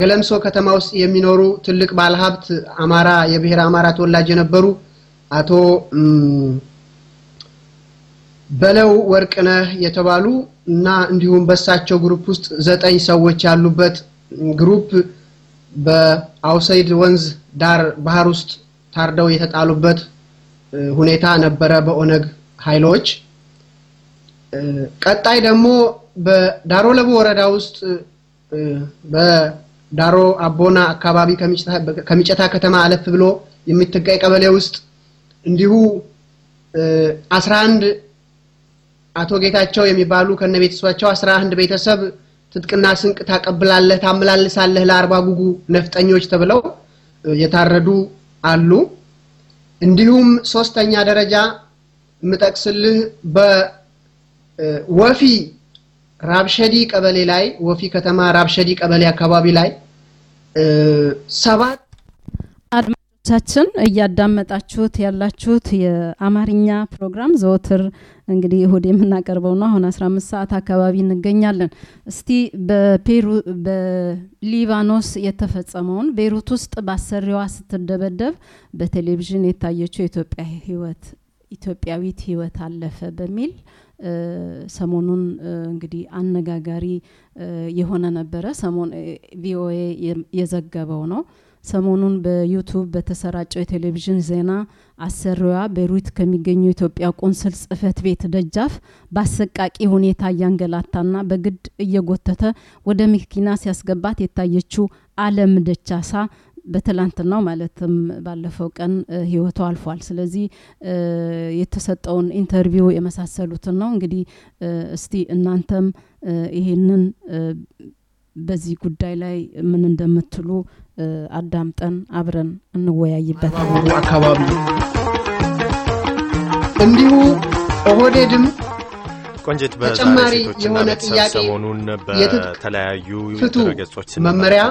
ገለምሶ ከተማ ውስጥ የሚኖሩ ትልቅ ባለሀብት አማራ የብሔር አማራ ተወላጅ የነበሩ አቶ በለው ወርቅነህ የተባሉ እና እንዲሁም በሳቸው group ውስጥ ዘጠኝ ሰዎች ያሉበት group በአውሰይድ ወንዝ ዳር ባህር ውስጥ ታርደው የተጣሉበት ሁኔታ ነበረ በኦነግ ኃይሎች። ቀጣይ ደግሞ በዳሮ ለቡ ወረዳ ውስጥ በዳሮ አቦና አካባቢ ከሚጨታ ከተማ አለፍ ብሎ የሚትጋይ ቀበሌ ውስጥ እንዲሁ 11 አቶ ጌታቸው የሚባሉ ከነ ቤተሰባቸው 11 ቤተሰብ ትጥቅና ስንቅ ታቀብላለህ፣ ታመላልሳለህ ለአርባ ጉጉ ነፍጠኞች ተብለው የታረዱ አሉ። እንዲሁም ሶስተኛ ደረጃ የምጠቅስልህ በወፊ ራብሸዲ ቀበሌ ላይ ወፊ ከተማ ራብሸዲ ቀበሌ አካባቢ ላይ ሰባት አድማጮቻችን እያዳመጣችሁት ያላችሁት የአማርኛ ፕሮግራም ዘወትር እንግዲህ እሁድ የምናቀርበው ነው። አሁን 15 ሰዓት አካባቢ እንገኛለን። እስቲ በፔሩ በሊባኖስ የተፈጸመውን ቤይሩት ውስጥ በአሰሪዋ ስትደበደብ በቴሌቪዥን የታየችው የኢትዮጵያ ህይወት ኢትዮጵያዊት ህይወት አለፈ በሚል ሰሞኑን እንግዲህ አነጋጋሪ የሆነ ነበረ። ሰሞን ቪኦኤ የዘገበው ነው። ሰሞኑን በዩቱብ በተሰራጨው የቴሌቪዥን ዜና አሰሪዋ ቤይሩት ከሚገኙ የኢትዮጵያ ቆንስል ጽህፈት ቤት ደጃፍ በአሰቃቂ ሁኔታ እያንገላታና በግድ እየጎተተ ወደ መኪና ሲያስገባት የታየችው አለም ደቻሳ በትላንትናው ማለትም ባለፈው ቀን ህይወቱ አልፏል። ስለዚህ የተሰጠውን interview የመሳሰሉትን ነው እንግዲህ እስቲ እናንተም ይሄንን በዚህ ጉዳይ ላይ ምን እንደምትሉ አዳምጠን አብረን እንወያይበታለን። አካባቢ እንዲሁ ኦህዴድም ቆንጅት ተጨማሪ በዛሬ የሆነ ሴቶችና ጥያቄ ሰሞኑን የትጥቅ በተለያዩ ፍቱ ድረገጾች መመሪያ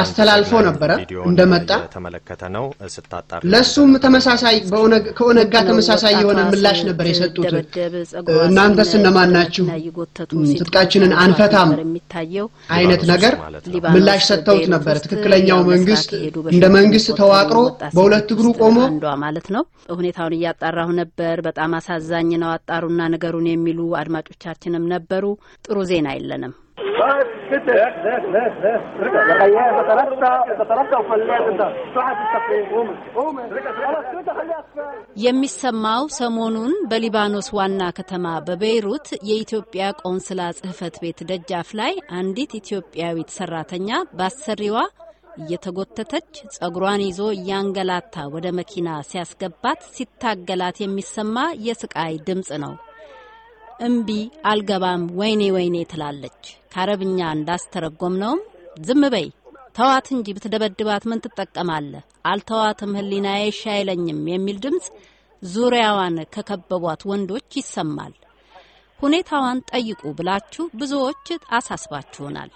አስተላልፎ ነበረ እንደመጣ የተመለከተ ነው ስታጣር ለሱም ተመሳሳይ ከኦነግ ጋር ተመሳሳይ የሆነ ምላሽ ነበር የሰጡት። እናንተስ እነማን ናችሁ? ትጥቃችንን አንፈታም አይነት ነገር ምላሽ ሰጥተውት ነበር። ትክክለኛው መንግስት እንደ መንግስት ተዋቅሮ በሁለት እግሩ ቆሞ ማለት ነው። ሁኔታውን እያጣራሁ ነበር። በጣም አሳዛኝ ነው፣ አጣሩና ነገሩን የሚሉ አድማጮቻችንም ነበሩ። ጥሩ ዜና የለንም። የሚሰማው ሰሞኑን በሊባኖስ ዋና ከተማ በቤይሩት የኢትዮጵያ ቆንስላ ጽሕፈት ቤት ደጃፍ ላይ አንዲት ኢትዮጵያዊት ሰራተኛ ባሰሪዋ እየተጎተተች ጸጉሯን ይዞ እያንገላታ ወደ መኪና ሲያስገባት ሲታገላት የሚሰማ የስቃይ ድምፅ ነው። እምቢ አልገባም፣ ወይኔ ወይኔ ትላለች። ከአረብኛ እንዳስተረጎም ነውም ዝም በይ ተዋት እንጂ ብትደበድባት ምን ትጠቀማለህ? አልተዋትም፣ ህሊናዬ እሺ አይለኝም የሚል ድምፅ ዙሪያዋን ከከበቧት ወንዶች ይሰማል። ሁኔታዋን ጠይቁ ብላችሁ ብዙዎች አሳስባችሁናል።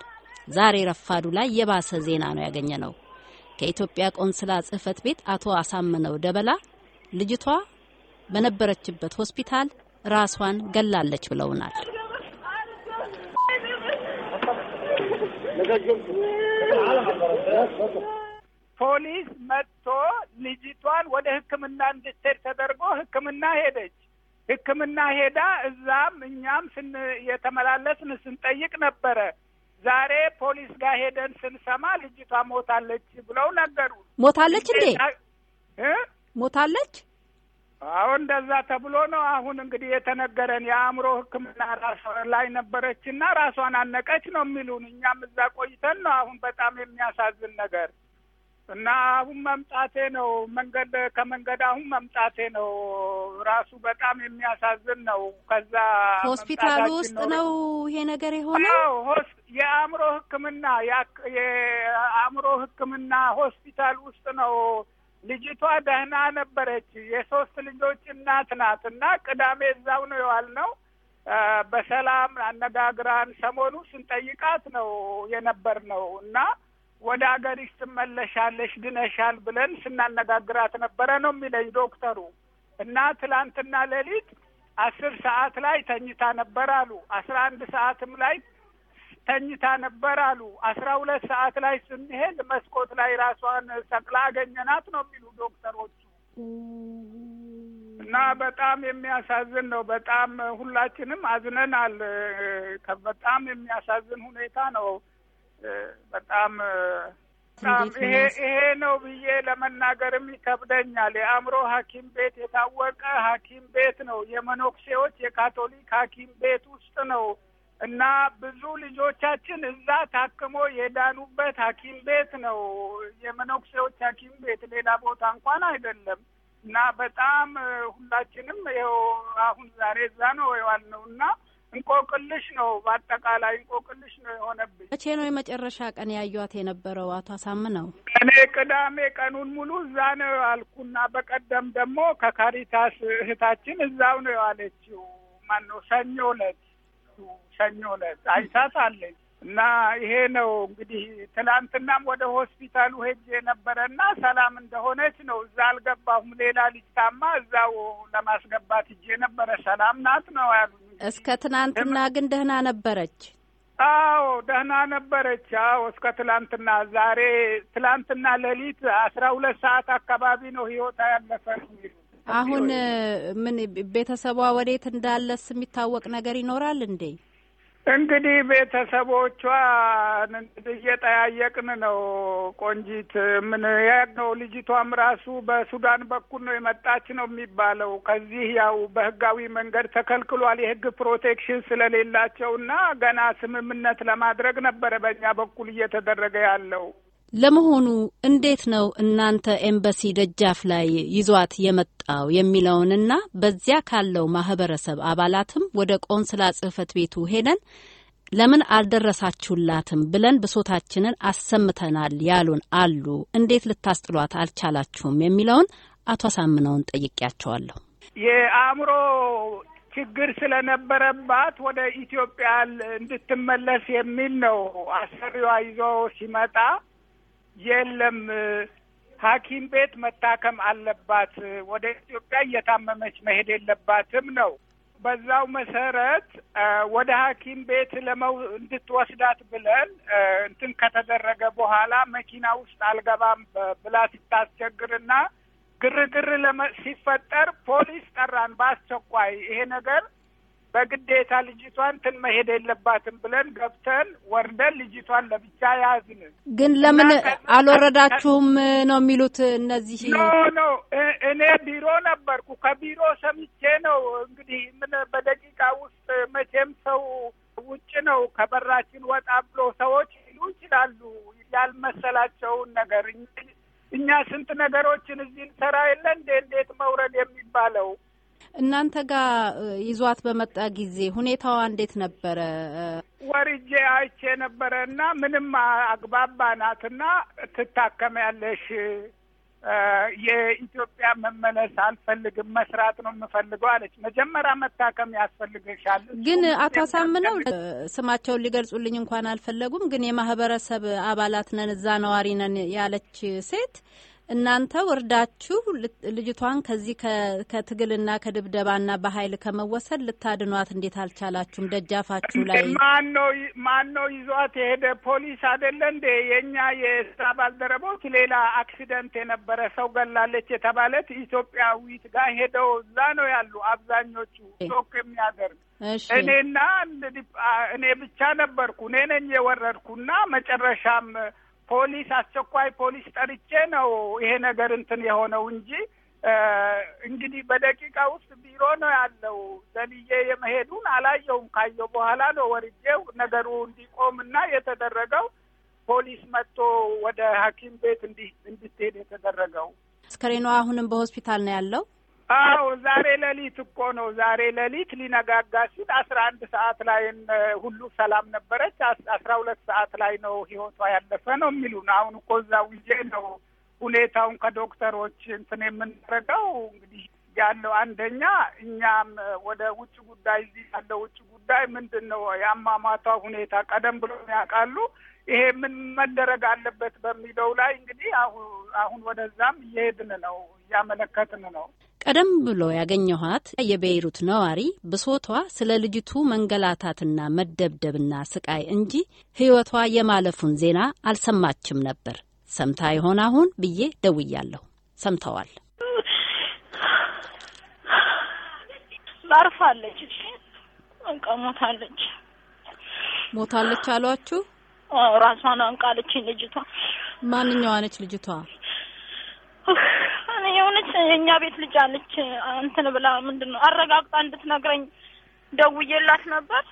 ዛሬ ረፋዱ ላይ የባሰ ዜና ነው ያገኘ ነው። ከኢትዮጵያ ቆንስላ ጽሕፈት ቤት አቶ አሳምነው ደበላ ልጅቷ በነበረችበት ሆስፒታል ራሷን ገላለች ብለውናል። ፖሊስ መጥቶ ልጅቷን ወደ ሕክምና እንድትሄድ ተደርጎ ሕክምና ሄደች። ሕክምና ሄዳ እዛም እኛም ስን የተመላለስን ስንጠይቅ ነበረ። ዛሬ ፖሊስ ጋር ሄደን ስንሰማ ልጅቷ ሞታለች ብለው ነገሩ። ሞታለች እንዴ? እ ሞታለች? አዎ እንደዛ ተብሎ ነው አሁን እንግዲህ የተነገረን። የአእምሮ ሕክምና ራሷ ላይ ነበረችና ራሷን አነቀች ነው የሚሉን። እኛም እዛ ቆይተን ነው አሁን በጣም የሚያሳዝን ነገር እና አሁን መምጣቴ ነው መንገድ ከመንገድ አሁን መምጣቴ ነው ራሱ በጣም የሚያሳዝን ነው። ከዛ መምጣታችን ውስጥ ነው ይሄ ነገር የሆነው? የአእምሮ ሕክምና የአእምሮ ሕክምና ሆስፒታል ውስጥ ነው። ልጅቷ ደህና ነበረች። የሶስት ልጆች እናት ናት እና ቅዳሜ እዛው ነው የዋልነው። አ፣ በሰላም አነጋግራን ሰሞኑ ስንጠይቃት ነው የነበር ነው እና ወደ ሀገርሽ ትመለሻለሽ ድነሻል ብለን ስናነጋግራት ነበረ ነው የሚለኝ ዶክተሩ። እና ትላንትና ሌሊት አስር ሰዓት ላይ ተኝታ ነበር አሉ። አስራ አንድ ሰዓትም ላይ ተኝታ ነበር አሉ። አስራ ሁለት ሰዓት ላይ ስንሄድ መስኮት ላይ ራሷን ሰቅላ አገኘናት ነው የሚሉ ዶክተሮቹ። እና በጣም የሚያሳዝን ነው። በጣም ሁላችንም አዝነናል። በጣም የሚያሳዝን ሁኔታ ነው። በጣም ይሄ ይሄ ነው ብዬ ለመናገርም ይከብደኛል። የአእምሮ ሐኪም ቤት የታወቀ ሐኪም ቤት ነው። የመኖክሴዎች የካቶሊክ ሐኪም ቤት ውስጥ ነው እና ብዙ ልጆቻችን እዛ ታክሞ የዳኑበት ሐኪም ቤት ነው። የመነኩሴዎች ሐኪም ቤት ሌላ ቦታ እንኳን አይደለም። እና በጣም ሁላችንም ይኸው አሁን ዛሬ እዛ ነው የዋልነው እና እንቆቅልሽ ነው፣ በአጠቃላይ እንቆቅልሽ ነው የሆነብኝ። መቼ ነው የመጨረሻ ቀን ያዩት የነበረው አቶ አሳምነው? እኔ ቅዳሜ ቀኑን ሙሉ እዛ ነው የዋልኩና በቀደም ደግሞ ከካሪታስ እህታችን እዛው ነው የዋለችው። ማነው ሰኞ ዕለት ሰኞ ዕለት አይታት አለች እና ይሄ ነው እንግዲህ ትላንትናም ወደ ሆስፒታሉ ሄጄ ነበረና ሰላም እንደሆነች ነው። እዛ አልገባሁም። ሌላ ልጅ ታማ እዛው ለማስገባት ሄጄ ነበረ። ሰላም ናት ነው ያሉኝ። እስከ ትናንትና ግን ደህና ነበረች? አዎ ደህና ነበረች። አዎ እስከ ትላንትና ዛሬ ትላንትና ሌሊት አስራ ሁለት ሰዓት አካባቢ ነው ህይወታ ያለፈ ነው አሁን ምን ቤተሰቧ ወዴት እንዳለስ የሚታወቅ ነገር ይኖራል እንዴ? እንግዲህ ቤተሰቦቿ እየጠያየቅን ነው። ቆንጂት ምን ነው ልጅቷም ራሱ በሱዳን በኩል ነው የመጣች ነው የሚባለው። ከዚህ ያው በህጋዊ መንገድ ተከልክሏል የህግ protection ስለሌላቸው እና ገና ስምምነት ለማድረግ ነበረ በእኛ በኩል እየተደረገ ያለው። ለመሆኑ እንዴት ነው እናንተ ኤምባሲ ደጃፍ ላይ ይዟት የመጣው የሚለውንና በዚያ ካለው ማህበረሰብ አባላትም ወደ ቆንስላ ጽህፈት ቤቱ ሄደን ለምን አልደረሳችሁላትም ብለን ብሶታችንን አሰምተናል ያሉን አሉ። እንዴት ልታስጥሏት አልቻላችሁም የሚለውን አቶ አሳምነውን ጠይቄያቸዋለሁ። የአእምሮ ችግር ስለነበረባት ወደ ኢትዮጵያ እንድትመለስ የሚል ነው አሰሪዋ ይዞ ሲመጣ የለም። ሐኪም ቤት መታከም አለባት፣ ወደ ኢትዮጵያ እየታመመች መሄድ የለባትም ነው። በዛው መሰረት ወደ ሐኪም ቤት ለመው እንድትወስዳት ብለን እንትን ከተደረገ በኋላ መኪና ውስጥ አልገባም ብላ ስታስቸግርና ግርግር ሲፈጠር ፖሊስ ጠራን በአስቸኳይ። ይሄ ነገር በግዴታ ልጅቷን እንትን መሄድ የለባትም ብለን ገብተን ወርደን ልጅቷን ለብቻ ያዝን። ግን ለምን አልወረዳችሁም ነው የሚሉት እነዚህ? no no እኔ ቢሮ ነበርኩ። ከቢሮ ሰምቼ ነው እንግዲህ ምን በደቂቃ ውስጥ መቼም ሰው ውጭ ነው ከበራችን ወጣ ብሎ ሰዎች ሊሉ ይችላሉ ያልመሰላቸውን ነገር። እኛ ስንት ነገሮችን እዚህ እንሰራ የለ እንዴ እንዴት መውረድ የሚባለው እናንተ ጋር ይዟት በመጣ ጊዜ ሁኔታዋ እንዴት ነበረ? ወርጄ አይቼ ነበረ እና ምንም አግባባ ናትና ትታከሚያለሽ፣ የኢትዮጵያ መመለስ አልፈልግም፣ መስራት ነው የምፈልገው አለች። መጀመሪያ መታከም ያስፈልግሻል። ግን አቶ አሳምነው ስማቸውን ሊገልጹልኝ እንኳን አልፈለጉም። ግን የማህበረሰብ አባላት ነን እዛ ነዋሪ ነን ያለች ሴት እናንተ ወርዳችሁ ልጅቷን ከዚህ ከትግልና ከድብደባና በኃይል ከመወሰድ ልታድኗት እንዴት አልቻላችሁም? ደጃፋችሁ ላይ ማን ነው ይዟት የሄደ? ፖሊስ አይደለ እንዴ? የእኛ የስራ ባልደረቦች ሌላ አክሲደንት የነበረ ሰው ገላለች የተባለት ኢትዮጵያዊት ጋር ሄደው እዛ ነው ያሉ አብዛኞቹ ቶክ የሚያደርግ እኔና እኔ ብቻ ነበርኩ። እኔ ነኝ የወረድኩና መጨረሻም ፖሊስ አስቸኳይ ፖሊስ ጠርቼ ነው ይሄ ነገር እንትን የሆነው እንጂ እንግዲህ በደቂቃ ውስጥ ቢሮ ነው ያለው። ዘልዬ የመሄዱን አላየውም። ካየው በኋላ ነው ወርጄው ነገሩ እንዲቆም እና የተደረገው ፖሊስ መጥቶ ወደ ሐኪም ቤት እንዲ እንድትሄድ የተደረገው። አስከሬኗ አሁንም በሆስፒታል ነው ያለው። አዎ ዛሬ ሌሊት እኮ ነው። ዛሬ ሌሊት ሊነጋጋ ሲል አስራ አንድ ሰዓት ላይ ሁሉ ሰላም ነበረች። አስራ ሁለት ሰዓት ላይ ነው ህይወቷ ያለፈ ነው የሚሉን። አሁን እኮ እዛ ውዬ ነው ሁኔታውን ከዶክተሮች እንትን የምናደርገው እንግዲህ ያለው አንደኛ እኛም ወደ ውጭ ጉዳይ እዚህ ያለው ውጭ ጉዳይ ምንድን ነው የአሟሟቷ ሁኔታ ቀደም ብሎ ያውቃሉ። ይሄ ምን መደረግ አለበት በሚለው ላይ እንግዲህ አሁን አሁን ወደዛም እየሄድን ነው፣ እያመለከትን ነው። ቀደም ብሎ ያገኘኋት የቤይሩት ነዋሪ ብሶቷ ስለ ልጅቱ መንገላታትና መደብደብና ስቃይ እንጂ ሕይወቷ የማለፉን ዜና አልሰማችም ነበር። ሰምታ ይሆን አሁን ብዬ ደውያለሁ። ሰምተዋል። ላርፋለች። እሺ በቃ ሞታለች። ሞታለች አሏችሁ? ራሷን አንቃለች ልጅቷ። ማንኛዋ ነች ልጅቷ? የሆነች የእኛ ቤት ልጅ አለች። እንትን ብላ ምንድን ነው አረጋግጣ እንድትነግረኝ ደውዬላት ነበር።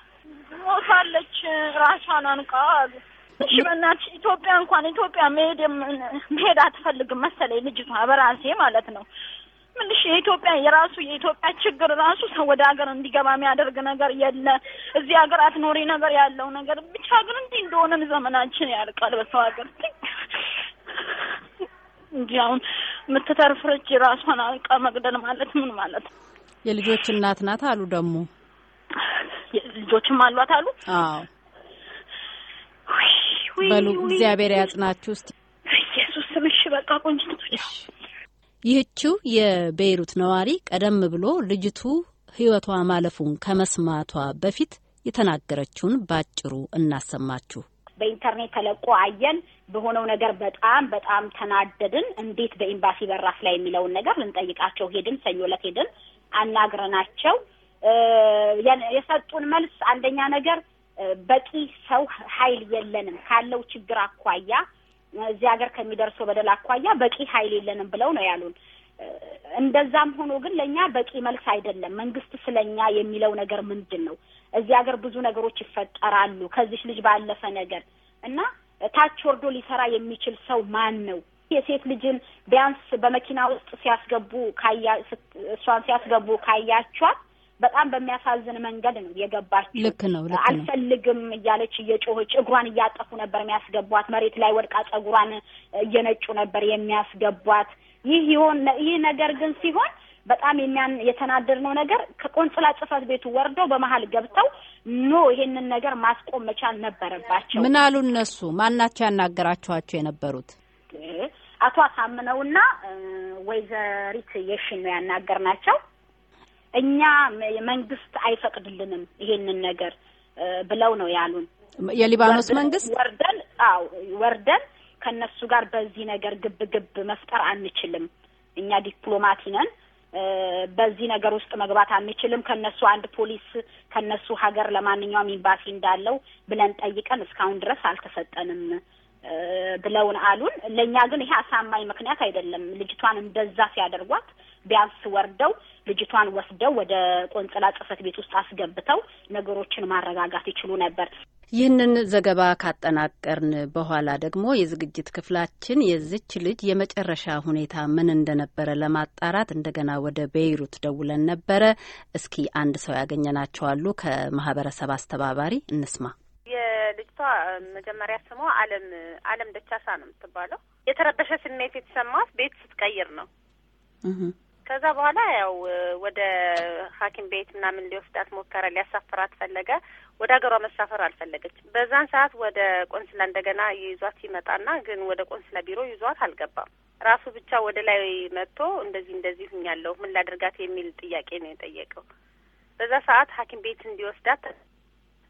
ሞታለች፣ ራሷን አንቃ አሉ። እሺ በእናትሽ ኢትዮጵያ እንኳን ኢትዮጵያ መሄድ መሄድ አትፈልግም መሰለኝ ልጅቷ በራሴ ማለት ነው። ምንሽ የኢትዮጵያ የራሱ የኢትዮጵያ ችግር ራሱ ሰው ወደ ሀገር እንዲገባ የሚያደርግ ነገር የለ። እዚህ ሀገር አትኖሪ ነገር ያለው ነገር ብቻ ግን እንዲህ እንደሆነን ዘመናችን ያልቃል በሰው ሀገር እንጂ አሁን የምትተርፍ ልጅ ራሷን አልቃ መግደል ማለት ምን ማለት ነው? የልጆች እናት ናት አሉ ደግሞ ልጆችም አሏት አሉ። አዎ በሉ እግዚአብሔር ያጽናችሁ። ውስጥ ኢየሱስ ስምሽ በቃ ቆንጅት ይህችው የቤይሩት ነዋሪ ቀደም ብሎ ልጅቱ ሕይወቷ ማለፉን ከመስማቷ በፊት የተናገረችውን ባጭሩ እናሰማችሁ። በኢንተርኔት ተለቆ አየን። በሆነው ነገር በጣም በጣም ተናደድን። እንዴት በኤምባሲ በራፍ ላይ የሚለውን ነገር ልንጠይቃቸው ሄድን። ሰኞ ዕለት ሄድን አናግረናቸው የሰጡን መልስ አንደኛ ነገር በቂ ሰው ኃይል የለንም ካለው ችግር አኳያ እዚህ ሀገር ከሚደርሰው በደል አኳያ በቂ ኃይል የለንም ብለው ነው ያሉን። እንደዛም ሆኖ ግን ለእኛ በቂ መልስ አይደለም። መንግስት ስለኛ የሚለው ነገር ምንድን ነው? እዚህ ሀገር ብዙ ነገሮች ይፈጠራሉ ከዚች ልጅ ባለፈ ነገር እና ታች ወርዶ ሊሰራ የሚችል ሰው ማን ነው? የሴት ልጅን ቢያንስ በመኪና ውስጥ ሲያስገቡ ካያ እሷን ሲያስገቡ ካያቿት በጣም በሚያሳዝን መንገድ ነው የገባችው። ልክ ነው፣ ልክ ነው። አልፈልግም እያለች እየጮኸች እግሯን እያጠፉ ነበር የሚያስገቧት። መሬት ላይ ወድቃ ጸጉሯን እየነጩ ነበር የሚያስገቧት። ይህ ይሆን ይህ ነገር ግን ሲሆን በጣም የሚያን የተናደድነው ነገር ከቆንጽላ ጽሕፈት ቤቱ ወርደው በመሀል ገብተው ኖ ይሄንን ነገር ማስቆም መቻል ነበረባቸው። ምን አሉ እነሱ? ማናቸው ያናገራችኋቸው የነበሩት? አቶ አሳምነውና ወይዘሪት የሽን ነው ያናገርናቸው። እኛ መንግስት አይፈቅድልንም ይሄንን ነገር ብለው ነው ያሉን። የሊባኖስ መንግስት ወርደን አዎ ወርደን ከነሱ ጋር በዚህ ነገር ግብ ግብ መፍጠር አንችልም። እኛ ዲፕሎማቲ ነን። በዚህ ነገር ውስጥ መግባት አንችልም። ከነሱ አንድ ፖሊስ ከነሱ ሀገር ለማንኛውም ኤምባሲ እንዳለው ብለን ጠይቀን እስካሁን ድረስ አልተሰጠንም ብለውን አሉን። ለእኛ ግን ይሄ አሳማኝ ምክንያት አይደለም። ልጅቷን እንደዛ ሲያደርጓት ቢያንስ ወርደው ልጅቷን ወስደው ወደ ቆንጽላ ጽሕፈት ቤት ውስጥ አስገብተው ነገሮችን ማረጋጋት ይችሉ ነበር። ይህንን ዘገባ ካጠናቀርን በኋላ ደግሞ የዝግጅት ክፍላችን የዚች ልጅ የመጨረሻ ሁኔታ ምን እንደነበረ ለማጣራት እንደገና ወደ ቤይሩት ደውለን ነበረ። እስኪ አንድ ሰው ያገኘናቸው አሉ ከማህበረሰብ አስተባባሪ እንስማ። የልጅቷ መጀመሪያ ስሟ አለም አለም ደቻሳ ነው የምትባለው። የተረበሸ ስሜት የተሰማት ቤት ስትቀይር ነው። ከዛ በኋላ ያው ወደ ሐኪም ቤት ምናምን ሊወስዳት ሞከረ። ሊያሳፍራት ፈለገ። ወደ ሀገሯ መሳፈር አልፈለገችም። በዛን ሰዓት ወደ ቆንስላ እንደገና ይዟት ይመጣና ግን ወደ ቆንስላ ቢሮ ይዟት አልገባም። ራሱ ብቻ ወደ ላይ መጥቶ እንደዚህ እንደዚህ ሁኛለሁ ምን ላደርጋት የሚል ጥያቄ ነው የጠየቀው። በዛ ሰዓት ሐኪም ቤት እንዲወስዳት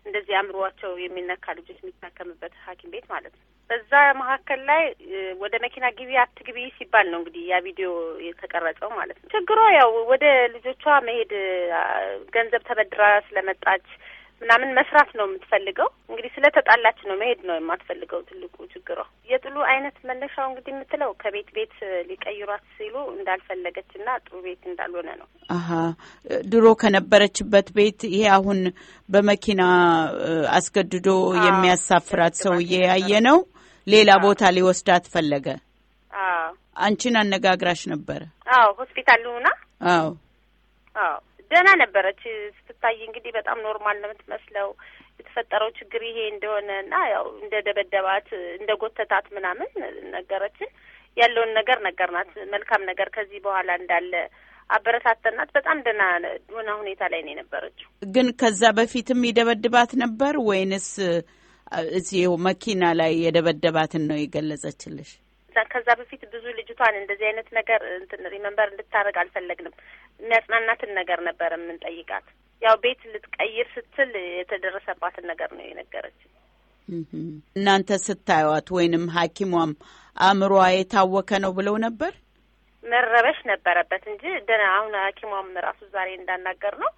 እንደዚህ አእምሯቸው የሚነካ ልጆች የሚታከምበት ሐኪም ቤት ማለት ነው። በዛ መካከል ላይ ወደ መኪና ግቢ አትግቢ ሲባል ነው እንግዲህ ያ ቪዲዮ የተቀረጸው ማለት ነው። ችግሯ ያው ወደ ልጆቿ መሄድ ገንዘብ ተበድራ ስለመጣች ምናምን መስራት ነው የምትፈልገው። እንግዲህ ስለተጣላች ነው መሄድ ነው የማትፈልገው። ትልቁ ችግሯ የጥሉ አይነት መነሻው እንግዲህ የምትለው ከቤት ቤት ሊቀይሯት ሲሉ እንዳልፈለገች እና ጥሩ ቤት እንዳልሆነ ነው። አሀ ድሮ ከነበረችበት ቤት ይሄ አሁን በመኪና አስገድዶ የሚያሳፍራት ሰውዬ ያየ ነው። ሌላ ቦታ ሊወስዳት ፈለገ። አዎ አንቺን አነጋግራሽ ነበረ? አዎ ሆስፒታል ልሁና። አዎ አዎ ደህና ነበረች ስትታይ እንግዲህ በጣም normal ነው የምትመስለው። የተፈጠረው ችግር ይሄ እንደሆነ እና ያው እንደ ደበደባት እንደ ጎተታት ምናምን ነገረችን። ያለውን ነገር ነገርናት። መልካም ነገር ከዚህ በኋላ እንዳለ አበረታተናት። በጣም ደህና ሆና ሁኔታ ላይ ነው የነበረችው። ግን ከዛ በፊትም ይደበድባት ነበር ወይንስ እዚሁ መኪና ላይ የደበደባትን ነው የገለጸችልሽ? ከዛ በፊት ብዙ ልጅቷን እንደዚህ አይነት ነገር እንትን ሪመንበር እንድታደርግ አልፈለግንም። የሚያጽናናትን ነገር ነበር የምንጠይቃት። ያው ቤት ልትቀይር ስትል የተደረሰባትን ነገር ነው የነገረች። እናንተ ስታዩት ወይንም ሐኪሟም አእምሯ የታወከ ነው ብለው ነበር? መረበሽ ነበረበት እንጂ ደህና። አሁን ሐኪሟም ራሱ ዛሬ እንዳናገር ነው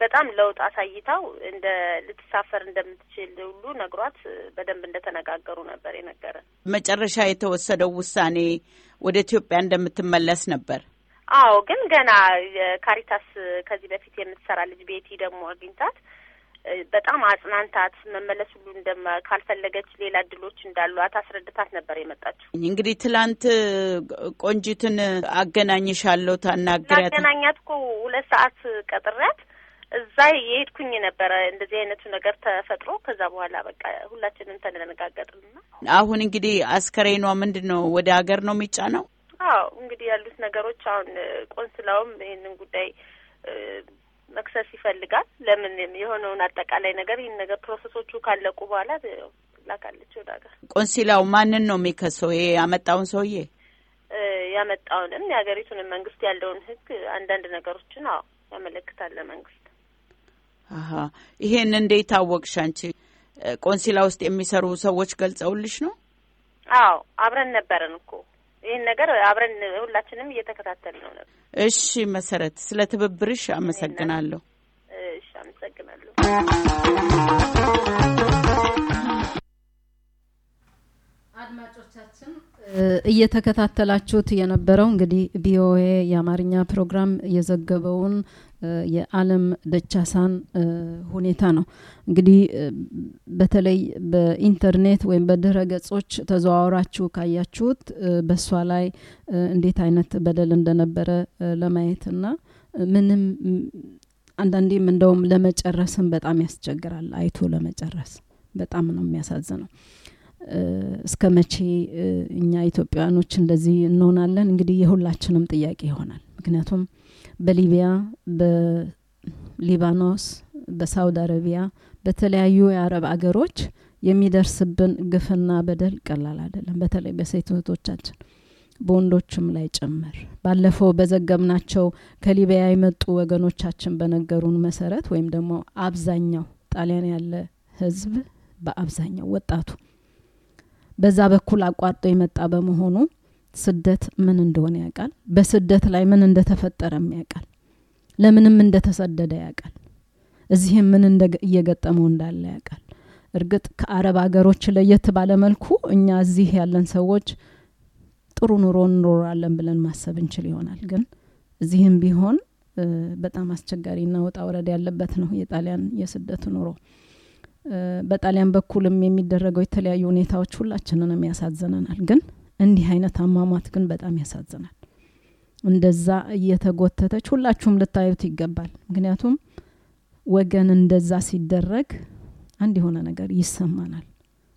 በጣም ለውጥ አሳይታው እንደ ልትሳፈር እንደምትችል ሁሉ ነግሯት በደንብ እንደተነጋገሩ ነበር የነገረን። መጨረሻ የተወሰደው ውሳኔ ወደ ኢትዮጵያ እንደምትመለስ ነበር። አዎ፣ ግን ገና ካሪታስ ከዚህ በፊት የምትሰራ ልጅ ቤቲ ደግሞ አግኝታት በጣም አጽናንታት መመለስ ሁሉ እንደማ ካልፈለገች ሌላ እድሎች እንዳሏት አስረድታት ነበር የመጣችው። እንግዲህ ትላንት ቆንጂትን አገናኝሻለሁ ታናግሪያት። ላገናኛት እኮ ሁለት ሰዓት ቀጥሬያት እዛ የሄድኩኝ ነበረ እንደዚህ አይነቱ ነገር ተፈጥሮ ከዛ በኋላ በቃ ሁላችንም ተነጋገጥንና አሁን እንግዲህ አስከሬኗ ምንድን ነው ወደ ሀገር ነው የሚጫነው? አዎ እንግዲህ ያሉት ነገሮች አሁን ቆንስላውም ይህንን ጉዳይ መክሰስ ይፈልጋል። ለምን የሆነውን አጠቃላይ ነገር ይህን ነገር ፕሮሰሶቹ ካለቁ በኋላ ላካለች ወደ ሀገር። ቆንሲላው ማንን ነው የሚከሰው? ይሄ ያመጣውን ሰውዬ ያመጣውንም የሀገሪቱንም መንግስት ያለውን ህግ አንዳንድ ነገሮችን አዎ ያመለክታል ለመንግስት። ይሄን እንዴት አወቅሽ አንቺ? ቆንሲላ ውስጥ የሚሰሩ ሰዎች ገልጸውልሽ ነው? አዎ አብረን ነበረን እኮ ይህን ነገር አብረን ሁላችንም እየተከታተል ነው ነበር። እሺ መሰረት፣ ስለ ትብብርሽ አመሰግናለሁ። እሺ አመሰግናለሁ። አድማጮቻችን እየተከታተላችሁት የነበረው እንግዲህ ቪኦኤ የአማርኛ ፕሮግራም የዘገበውን የአለም ደቻሳን ሁኔታ ነው። እንግዲህ በተለይ በኢንተርኔት ወይም በድረ ገጾች ተዘዋውራችሁ ካያችሁት በእሷ ላይ እንዴት አይነት በደል እንደነበረ ለማየትና ምንም አንዳንዴም እንደውም ለመጨረስም በጣም ያስቸግራል። አይቶ ለመጨረስ በጣም ነው የሚያሳዝነው። እስከ መቼ እኛ ኢትዮጵያውያኖች እንደዚህ እንሆናለን? እንግዲህ የሁላችንም ጥያቄ ይሆናል። ምክንያቱም በሊቢያ፣ በሊባኖስ፣ በሳውዲ አረቢያ፣ በተለያዩ የአረብ አገሮች የሚደርስብን ግፍና በደል ቀላል አይደለም። በተለይ በሴት እህቶቻችን በወንዶችም ላይ ጭምር ባለፈው በዘገብናቸው ከሊቢያ የመጡ ወገኖቻችን በነገሩን መሰረት ወይም ደግሞ አብዛኛው ጣሊያን ያለ ህዝብ በአብዛኛው ወጣቱ በዛ በኩል አቋርጦ የመጣ በመሆኑ ስደት ምን እንደሆነ ያውቃል። በስደት ላይ ምን እንደተፈጠረም ያውቃል። ለምንም እንደተሰደደ ያውቃል። እዚህም ምን እየገጠመው እንዳለ ያውቃል። እርግጥ ከአረብ ሀገሮች ለየት ባለ መልኩ እኛ እዚህ ያለን ሰዎች ጥሩ ኑሮ እንኖራለን ብለን ማሰብ እንችል ይሆናል። ግን እዚህም ቢሆን በጣም አስቸጋሪና ወጣ ውረድ ያለበት ነው የጣሊያን የስደት ኑሮ። በጣሊያን በኩልም የሚደረገው የተለያዩ ሁኔታዎች ሁላችንንም ያሳዝነናል። ግን እንዲህ አይነት አሟሟት ግን በጣም ያሳዝናል። እንደዛ እየተጎተተች ሁላችሁም ልታዩት ይገባል። ምክንያቱም ወገን እንደዛ ሲደረግ አንድ የሆነ ነገር ይሰማናል።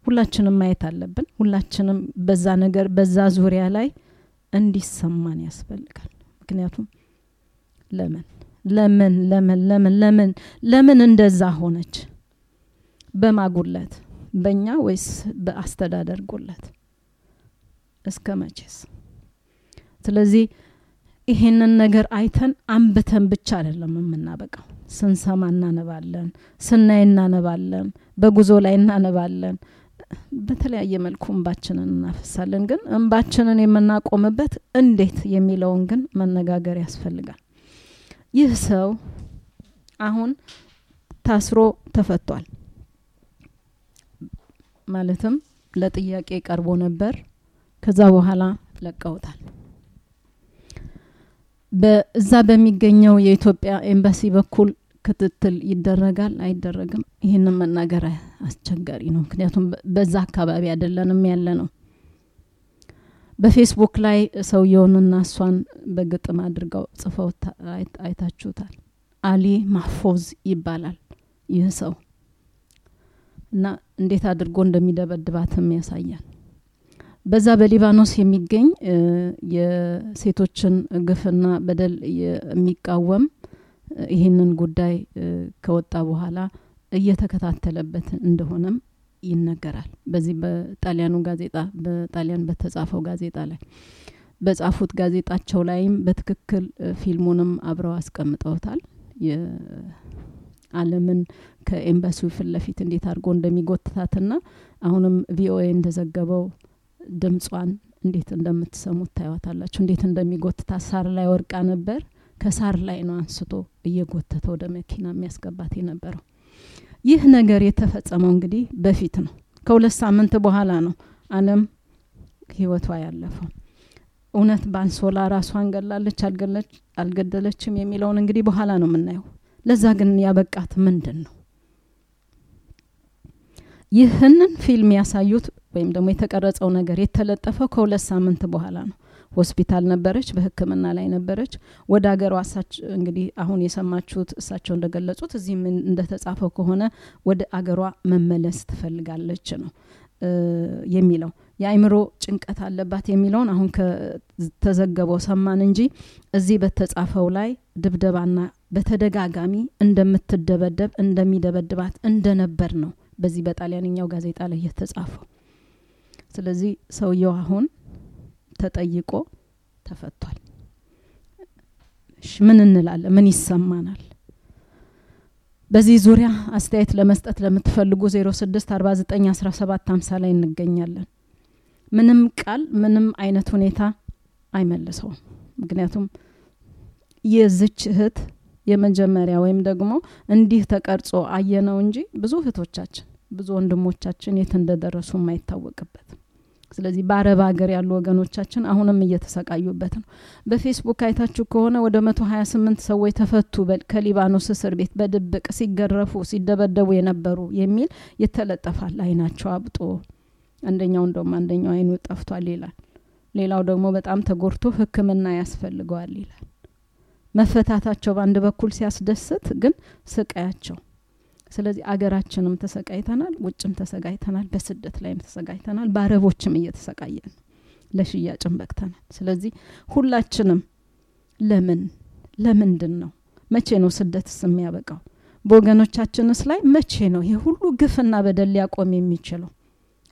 ሁላችንም ማየት አለብን። ሁላችንም በዛ ነገር በዛ ዙሪያ ላይ እንዲሰማን ያስፈልጋል። ምክንያቱም ለምን ለምን ለምን ለምን ለምን ለምን እንደዛ ሆነች? በማጉለት በእኛ ወይስ በአስተዳደር ጉለት? እስከ መቼስ? ስለዚህ ይሄንን ነገር አይተን አንብተን ብቻ አይደለም የምናበቃው። ስንሰማ እናነባለን፣ ስናይ እናነባለን፣ በጉዞ ላይ እናነባለን። በተለያየ መልኩ እንባችንን እናፈሳለን። ግን እንባችንን የምናቆምበት እንዴት የሚለውን ግን መነጋገር ያስፈልጋል። ይህ ሰው አሁን ታስሮ ተፈቷል። ማለትም ለጥያቄ ቀርቦ ነበር። ከዛ በኋላ ለቀውታል። በዛ በሚገኘው የኢትዮጵያ ኤምባሲ በኩል ክትትል ይደረጋል አይደረግም? ይህንን መናገር አስቸጋሪ ነው። ምክንያቱም በዛ አካባቢ አይደለንም ያለ ነው። በፌስቡክ ላይ ሰውየውንና እሷን በግጥም አድርገው ጽፈው አይታችሁታል። አሊ ማፎዝ ይባላል ይህ ሰው እና እንዴት አድርጎ እንደሚደበድባትም ያሳያል። በዛ በሊባኖስ የሚገኝ የሴቶችን ግፍና በደል የሚቃወም ይህንን ጉዳይ ከወጣ በኋላ እየተከታተለበት እንደሆነም ይነገራል። በዚህ በጣሊያኑ ጋዜጣ በጣሊያን በተጻፈው ጋዜጣ ላይ በጻፉት ጋዜጣቸው ላይም በትክክል ፊልሙንም አብረው አስቀምጠውታል። የዓለምን ከኤምባሲው ፊት ለፊት እንዴት አድርጎ እንደሚጎትታትና አሁንም ቪኦኤ እንደዘገበው ድምጿን እንዴት እንደምትሰሙት ታዩታላችሁ። እንዴት እንደሚጎትታት ሳር ላይ ወርቃ ነበር። ከሳር ላይ ነው አንስቶ እየጎተተ ወደ መኪና የሚያስገባት የነበረው። ይህ ነገር የተፈጸመው እንግዲህ በፊት ነው። ከሁለት ሳምንት በኋላ ነው አለም ህይወቷ ያለፈው። እውነት በአንሶላ ራሷን ገላለች አልገደለችም የሚለውን እንግዲህ በኋላ ነው የምናየው። ለዛ ግን ያበቃት ምንድን ነው? ይህንን ፊልም ያሳዩት ወይም ደግሞ የተቀረጸው ነገር የተለጠፈው ከሁለት ሳምንት በኋላ ነው። ሆስፒታል ነበረች፣ በህክምና ላይ ነበረች። ወደ ሀገሯ እንግዲህ አሁን የሰማችሁት እሳቸው እንደገለጹት እዚህም እንደተጻፈው ከሆነ ወደ አገሯ መመለስ ትፈልጋለች ነው የሚለው። የአእምሮ ጭንቀት አለባት የሚለውን አሁን ከተዘገበው ሰማን እንጂ እዚህ በተጻፈው ላይ ድብደባና በተደጋጋሚ እንደምትደበደብ እንደሚደበድባት እንደነበር ነው በዚህ በጣሊያንኛው ጋዜጣ ላይ የተጻፈው። ስለዚህ ሰውየው አሁን ተጠይቆ ተፈቷል። ምን እንላለን? ምን ይሰማናል? በዚህ ዙሪያ አስተያየት ለመስጠት ለምትፈልጉ 06 49 17 50 ላይ እንገኛለን። ምንም ቃል ምንም አይነት ሁኔታ አይመልሰውም። ምክንያቱም የዝች እህት የመጀመሪያ ወይም ደግሞ እንዲህ ተቀርጾ አየነው እንጂ ብዙ እህቶቻችን ብዙ ወንድሞቻችን የት እንደደረሱ የማይታወቅበት ስለዚህ በአረብ ሀገር ያሉ ወገኖቻችን አሁንም እየተሰቃዩበት ነው። በፌስቡክ አይታችሁ ከሆነ ወደ መቶ ሀያ ስምንት ሰዎች ተፈቱ ከሊባኖስ እስር ቤት በድብቅ ሲገረፉ ሲደበደቡ የነበሩ የሚል የተለጠፋል። አይናቸው አብጦ አንደኛው እንደውም አንደኛው አይኑ ጠፍቷል ይላል። ሌላው ደግሞ በጣም ተጎድቶ ሕክምና ያስፈልገዋል ይላል። መፈታታቸው በአንድ በኩል ሲያስደስት፣ ግን ስቃያቸው ስለዚህ አገራችንም ተሰቃይተናል፣ ውጭም ተሰቃይተናል፣ በስደት ላይም ተሰቃይተናል፣ በአረቦችም እየተሰቃየን ለሽያጭም በቅተናል። ስለዚህ ሁላችንም ለምን ለምንድን ነው መቼ ነው ስደትስ የሚያበቃው? በወገኖቻችንስ ላይ መቼ ነው ይሄ ሁሉ ግፍና በደል ሊያቆም የሚችለው?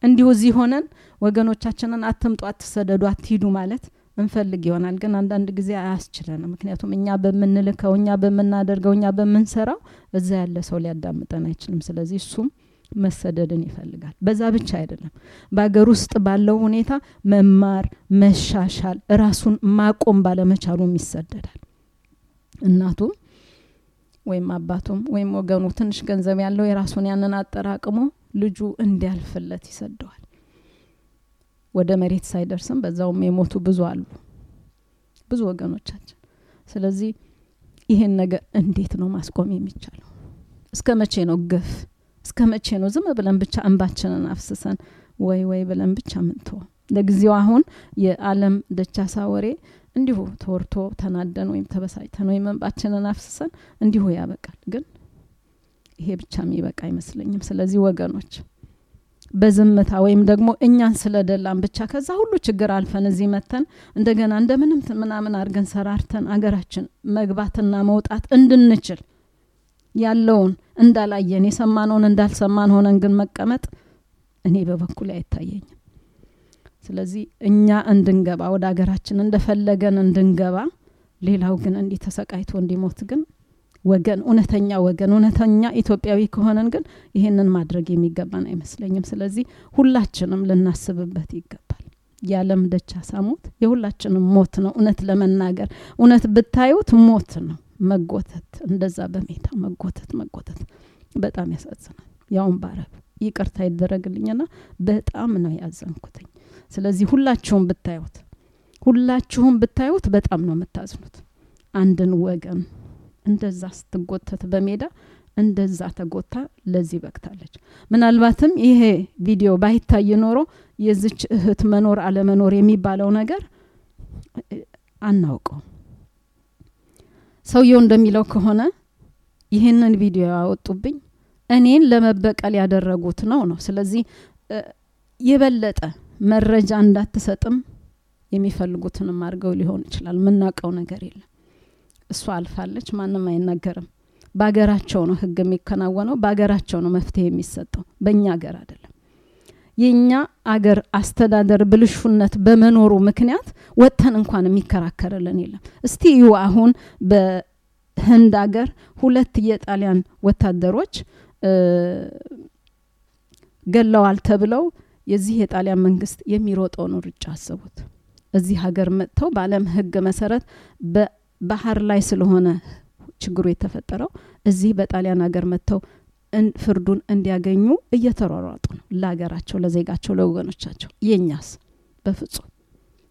እንዲሁ እዚህ ሆነን ወገኖቻችንን አትምጡ፣ አትሰደዱ፣ አትሂዱ ማለት እንፈልግ ይሆናል ግን አንዳንድ ጊዜ አያስችለንም። ምክንያቱም እኛ በምንልከው እኛ በምናደርገው እኛ በምንሰራው እዛ ያለ ሰው ሊያዳምጠን አይችልም። ስለዚህ እሱም መሰደድን ይፈልጋል። በዛ ብቻ አይደለም፣ በሀገር ውስጥ ባለው ሁኔታ መማር፣ መሻሻል፣ ራሱን ማቆም ባለመቻሉም ይሰደዳል። እናቱም ወይም አባቱም ወይም ወገኑ ትንሽ ገንዘብ ያለው የራሱን ያንን አጠራቅሞ ልጁ እንዲያልፍለት ይሰደዋል። ወደ መሬት ሳይደርስም በዛውም የሞቱ ብዙ አሉ፣ ብዙ ወገኖቻችን። ስለዚህ ይሄን ነገር እንዴት ነው ማስቆም የሚቻለው? እስከ መቼ ነው ግፍ? እስከ መቼ ነው ዝም ብለን ብቻ እንባችንን አፍስሰን ወይ ወይ ብለን ብቻ ምንተው? ለጊዜው አሁን የዓለም ደቻሳ ወሬ እንዲሁ ተወርቶ ተናደን ወይም ተበሳጭተን ወይም እንባችንን አፍስሰን እንዲሁ ያበቃል። ግን ይሄ ብቻ የሚበቃ አይመስለኝም። ስለዚህ ወገኖች በዝምታ ወይም ደግሞ እኛን ስለደላን ብቻ ከዛ ሁሉ ችግር አልፈን እዚህ መተን እንደገና እንደምንም ምናምን አድርገን ሰራርተን አገራችን መግባትና መውጣት እንድንችል ያለውን እንዳላየን የሰማነውን እንዳልሰማን ሆነን ግን መቀመጥ እኔ በበኩል አይታየኝም። ስለዚህ እኛ እንድንገባ ወደ ሀገራችን እንደፈለገን እንድንገባ፣ ሌላው ግን እንዲህ ተሰቃይቶ እንዲሞት ግን ወገን እውነተኛ ወገን እውነተኛ ኢትዮጵያዊ ከሆነን ግን ይህንን ማድረግ የሚገባን አይመስለኝም። ስለዚህ ሁላችንም ልናስብበት ይገባል። የዓለም ደቻሳ ሞት የሁላችንም ሞት ነው። እውነት ለመናገር እውነት ብታዩት ሞት ነው። መጎተት እንደዛ በሜዳ መጎተት መጎተት በጣም ያሳዝናል። ያውም ባረብ ይቅርታ ይደረግልኝና በጣም ነው ያዘንኩትኝ። ስለዚህ ሁላችሁም ብታዩት ሁላችሁም ብታዩት በጣም ነው የምታዝኑት። አንድን ወገን እንደዛ ስትጎተት በሜዳ እንደዛ ተጎታ ለዚህ በቅታለች። ምናልባትም ይሄ ቪዲዮ ባይታይ ኖሮ የዝች እህት መኖር አለመኖር የሚባለው ነገር አናውቀው። ሰውየው እንደሚለው ከሆነ ይህንን ቪዲዮ ያወጡብኝ እኔን ለመበቀል ያደረጉት ነው ነው። ስለዚህ የበለጠ መረጃ እንዳትሰጥም የሚፈልጉትንም አድርገው ሊሆን ይችላል። የምናውቀው ነገር የለም። እሷ አልፋለች፣ ማንም አይናገርም። በሀገራቸው ነው ህግ የሚከናወነው፣ በሀገራቸው ነው መፍትሄ የሚሰጠው፣ በእኛ ሀገር አይደለም። የኛ አገር አስተዳደር ብልሹነት በመኖሩ ምክንያት ወጥተን እንኳን የሚከራከርልን የለም። እስቲ እዩ አሁን በህንድ አገር ሁለት የጣሊያን ወታደሮች ገለዋል ተብለው የዚህ የጣሊያን መንግስት የሚሮጠውን ሩጫ አሰቡት። እዚህ ሀገር መጥተው በዓለም ህግ መሰረት በባህር ላይ ስለሆነ ችግሩ የተፈጠረው እዚህ በጣሊያን ሀገር መጥተው ፍርዱን እንዲያገኙ እየተሯሯጡ ነው፣ ለሀገራቸው፣ ለዜጋቸው፣ ለወገኖቻቸው። የኛስ በፍጹም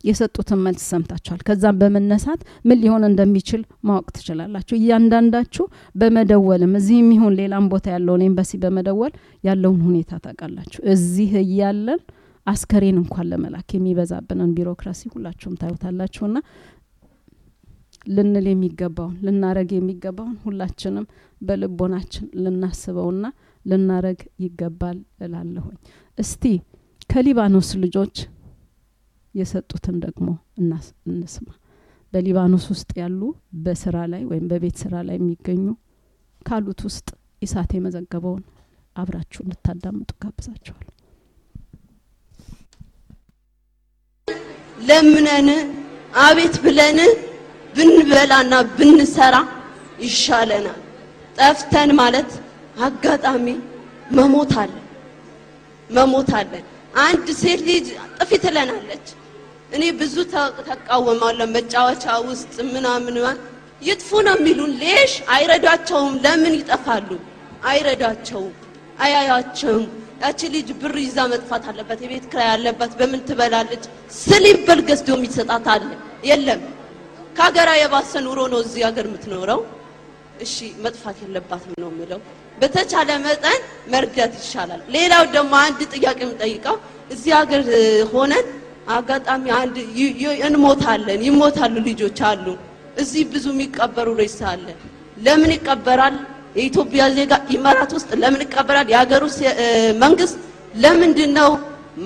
የሰጡትን መልስ ሰምታችኋል። ከዛም በመነሳት ምን ሊሆን እንደሚችል ማወቅ ትችላላችሁ። እያንዳንዳችሁ በመደወልም እዚህም ይሁን ሌላም ቦታ ያለውን ኤምባሲ በመደወል ያለውን ሁኔታ ታውቃላችሁ። እዚህ እያለን አስከሬን እንኳን ለመላክ የሚበዛብንን ቢሮክራሲ ሁላችሁም ታዩታላችሁና ልንል የሚገባውን ልናረግ የሚገባውን ሁላችንም በልቦናችን ልናስበውና ልናረግ ይገባል እላለሁኝ። እስቲ ከሊባኖስ ልጆች የሰጡትን ደግሞ እንስማ። በሊባኖስ ውስጥ ያሉ በስራ ላይ ወይም በቤት ስራ ላይ የሚገኙ ካሉት ውስጥ ኢሳት የመዘገበውን አብራችሁ እንድታዳምጡ ጋብዛችኋል። ለምነን አቤት ብለን ብንበላና ብንሰራ ይሻለናል። ጠፍተን ማለት አጋጣሚ መሞት አለ መሞት አለን። አንድ ሴት ልጅ ጥፊ ትለናለች። እኔ ብዙ ተቃወማለሁ። መጫወቻ ውስጥ ምናምን ይጥፉ ነው የሚሉን። ሌሽ አይረዳቸውም። ለምን ይጠፋሉ? አይረዳቸውም፣ አያያቸውም። ያቺ ልጅ ብር ይዛ መጥፋት አለበት። የቤት ኪራይ አለበት። በምን ትበላለች? ስሊፐር ገዝቶ የሚሰጣት አለ የለም። ከሀገሯ የባሰ ኑሮ ነው እዚህ ሀገር የምትኖረው። እሺ መጥፋት የለባትም ነው የምለው። በተቻለ መጠን መርዳት ይሻላል። ሌላው ደግሞ አንድ ጥያቄ የምጠይቀው እዚህ ሀገር ሆነን አጋጣሚ አንድ እንሞታለን፣ ይሞታሉ ልጆች አሉ። እዚህ ብዙ የሚቀበሩ ሬሳ አለ። ለምን ይቀበራል? የኢትዮጵያ ዜጋ ኢማራት ውስጥ ለምን ይቀበራል? የሀገር ውስጥ መንግስት ለምንድን ነው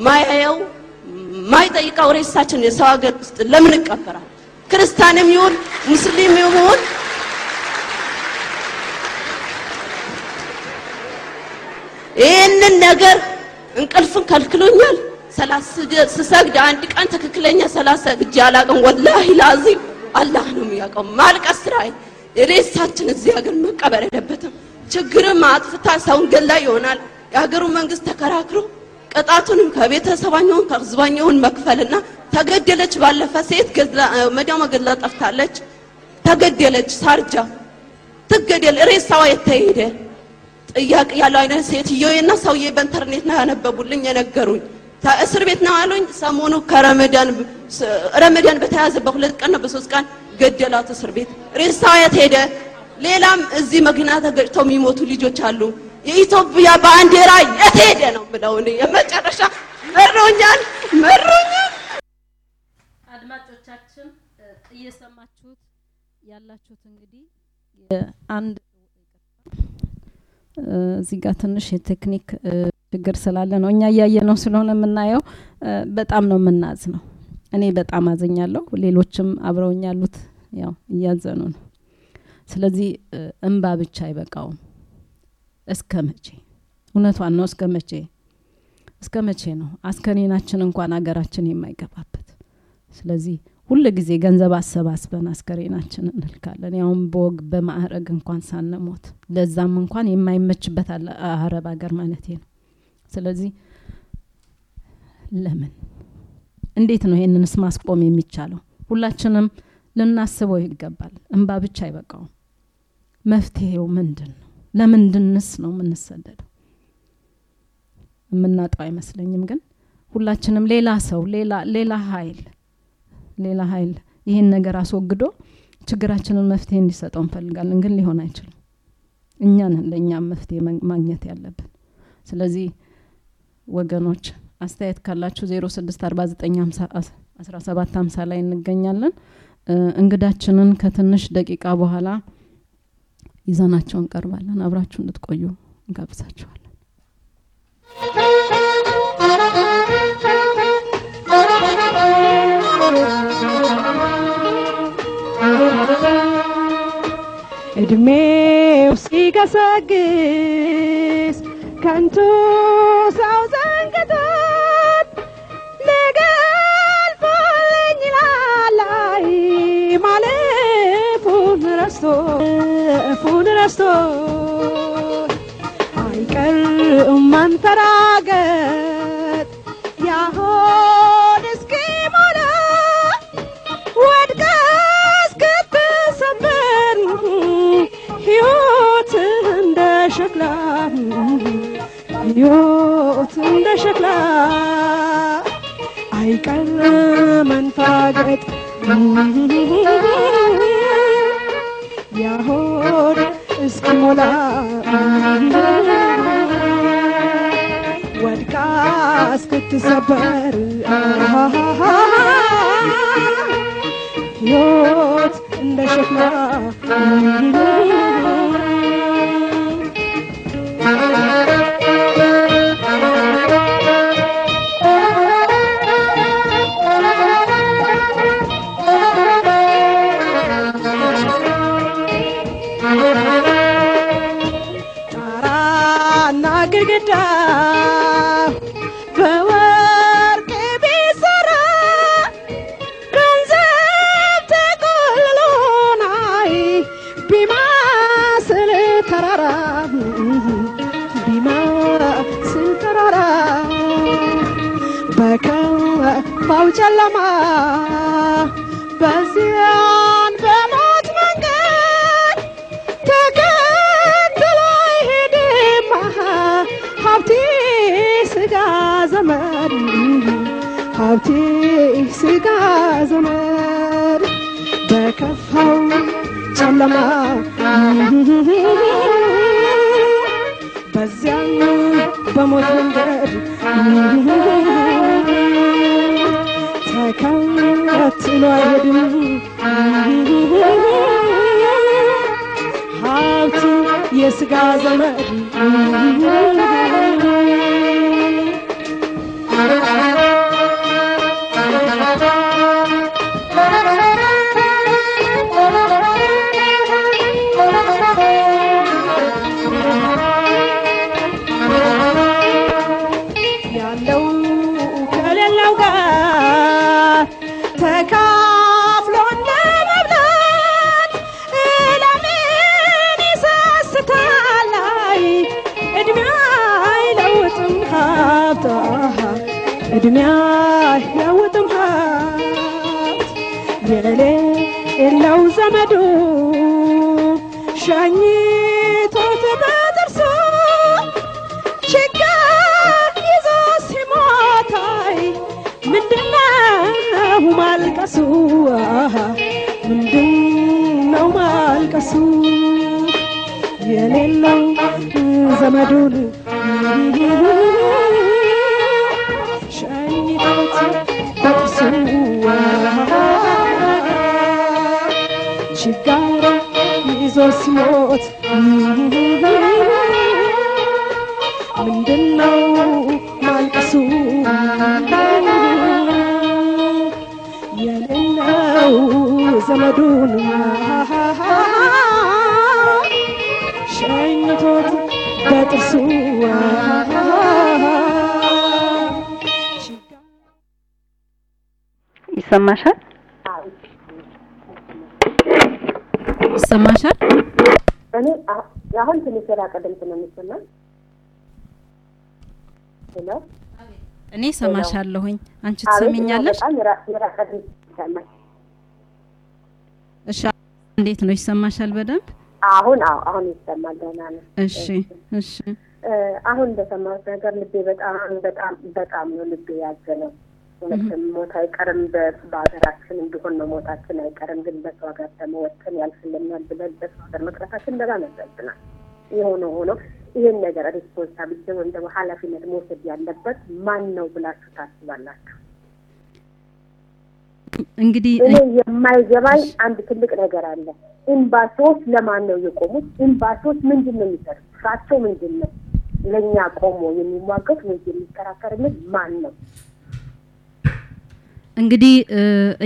ማያየው ማይጠይቀው? ሬሳችን የሰው ሀገር ውስጥ ለምን ይቀበራል? ክርስቲያንም ይሁን ሙስሊም ይሁን ይህንን ነገር እንቅልፍን ከልክሎኛል። ስሰግድ አንድ ቀን ትክክለኛ ሰላሳ ሰግጄ አላውቅም። ወላሂ ላዚም አላህ ነው የሚያውቀው። ማልቀስ ስራዬ ሬሳችን እዚህ ሀገር መቀበር የለበትም። ችግርም አጥፍታ ሰውን ገላ ይሆናል። የሀገሩ መንግስት ተከራክሮ ቅጣቱንም ከቤተሰባኛውን ከህዝባኛውን መክፈልና ተገደለች። ባለፈ ሴት መዳማ ገድላ ጠፍታለች። ተገደለች። ሳርጃ ትገደል። ሬሳዋ የተሄደ ጥያቄ ያለው አይነት ሴትዮና ሰውዬ በኢንተርኔት ነው ያነበቡልኝ የነገሩኝ። እስር ቤት ነው አሉኝ። ሰሞኑ ከረመዳን ረመዳን በተያዘ በሁለት ቀን ነው በሶስት ቀን ገደላት እስር ቤት። ሬሳዋ የት ሄደ? ሌላም እዚህ መኪና ተገጭተው የሚሞቱ ልጆች አሉ። የኢትዮጵያ ባንዲራ የት ሄደ ነው የምለው እኔ። የመጨረሻ መሮኛል፣ መሮኛል። አድማጮቻችን እየሰማችሁት ያላችሁት እንግዲህ አንድ እዚህ ጋር ትንሽ የቴክኒክ ችግር ስላለ ነው እኛ እያየ ነው ስለሆነ የምናየው በጣም ነው የምናዝ ነው። እኔ በጣም አዘኛለሁ። ሌሎችም አብረውኝ ያሉት ያው እያዘኑ ነው። ስለዚህ እንባ ብቻ አይበቃውም። እስከ መቼ? እውነቷን ነው። እስከ መቼ እስከ መቼ ነው አስከሬናችን እንኳን አገራችን የማይገባበት? ስለዚህ ሁል ጊዜ ገንዘብ አሰባስበን አስከሬናችን እንልካለን። ያውም በወግ በማዕረግ እንኳን ሳንሞት ለዛም እንኳን የማይመችበት አረብ ሀገር ማለት ነው። ስለዚህ ለምን እንዴት ነው ይሄንንስ ማስቆም የሚቻለው? ሁላችንም ልናስበው ይገባል። እንባ ብቻ አይበቃውም። መፍትሄው ምንድን ነው? ለምንድንስ ነው የምንሰደደው? የምናጣው አይመስለኝም። ግን ሁላችንም ሌላ ሰው ሌላ ሌላ ሀይል ሌላ ሀይል ይህን ነገር አስወግዶ ችግራችንን መፍትሄ እንዲሰጠው እንፈልጋለን። ግን ሊሆን አይችልም። እኛን ለእኛም መፍትሄ ማግኘት ያለብን። ስለዚህ ወገኖች አስተያየት ካላችሁ ዜሮ ስድስት አርባ ዘጠኝ አስራ ሰባት ሀምሳ ላይ እንገኛለን። እንግዳችንን ከትንሽ ደቂቃ በኋላ ይዘናቸው እንቀርባለን። አብራችሁ እንድትቆዩ እንጋብዛችኋለን። እድሜው ሲገሰግስ ከንቱ ሰው ረስቶ እፉን ረስቶ አይቀርም መንፈራገጥ ያሆን እስኪሞላ ወድቀ እስክትሰበር ሕይወት እንደ ሸክላ ሕይወት እንደ ሸክላ አይቀር መንፋገጥ እስኪሞላ ወድቃ እስክትሰበር ሕይወት እንደ ሸክላ ጣራና ጨለማ. በዚያን በሞት መንገድ ተከትሎ አይሄድም ሀብት የስጋ ዘመድ አይለውጥም ሀብት የሌለው ዘመዱ ሸኝቶት በጥርሱ ችግር ይዞ ሲሞታይ ምንድነው ማልቀሱ? ምንድነው ማልቀሱ? የሌለው ዘመዱን ይሰማሻል? ይሰማሻል? እኔ አሁን ትንሽ የራቀ ድምፅ ነው የሚሰማኝ። ሄሎ እኔ ሰማሻለሁኝ። አንቺ ትሰሚኛለሽ? እሺ፣ እንዴት ነው? ይሰማሻል በደንብ? አሁን አዎ፣ አሁን ይሰማል። ደህና ነው። እሺ፣ እሺ። አሁን እንደሰማሁት ነገር ልቤ በጣም በጣም በጣም ነው ልቤ ያዘነው። እውነትም ሞት አይቀርም፣ በሀገራችን እንዲሆን ነው ሞታችን አይቀርም። ግን በሰው ሀገር ወጥተን ያልፍልናል ብለን በሰው ሀገር መቅረታችን በጣም ያሳዝናል። የሆነ ሆኖ ይህን ነገር responsibility ወይም ደግሞ ኃላፊነት መውሰድ ያለበት ማን ነው ብላችሁ ታስባላችሁ? እንግዲህ እኔ የማይገባኝ አንድ ትልቅ ነገር አለ። ኤምባሲዎች ለማን ነው የቆሙት? ኤምባሲዎች ምንድን ነው የሚሰሩት? ስራቸው ምንድን ነው? ለእኛ ቆሞ የሚሟገት ወይ የሚከራከርልን ማን ነው? እንግዲህ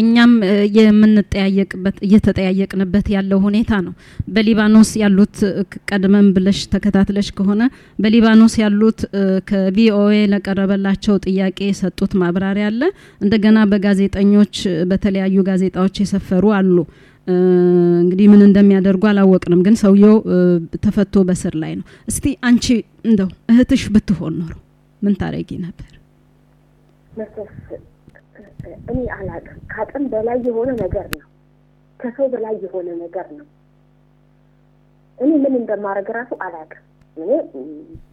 እኛም የምንጠያየቅበት እየተጠያየቅንበት ያለው ሁኔታ ነው። በሊባኖስ ያሉት ቀድመን ብለሽ ተከታትለሽ ከሆነ በሊባኖስ ያሉት ከቪኦኤ ለቀረበላቸው ጥያቄ የሰጡት ማብራሪያ አለ። እንደገና በጋዜጠኞች በተለያዩ ጋዜጣዎች የሰፈሩ አሉ። እንግዲህ ምን እንደሚያደርጉ አላወቅንም፣ ግን ሰውየው ተፈቶ በስር ላይ ነው። እስቲ አንቺ እንደው እህትሽ ብትሆን ኖሮ ምን ታረጊ ነበር? እኔ አላቅም። ከአቅም በላይ የሆነ ነገር ነው። ከሰው በላይ የሆነ ነገር ነው። እኔ ምን እንደማደርግ ራሱ አላቅም። እኔ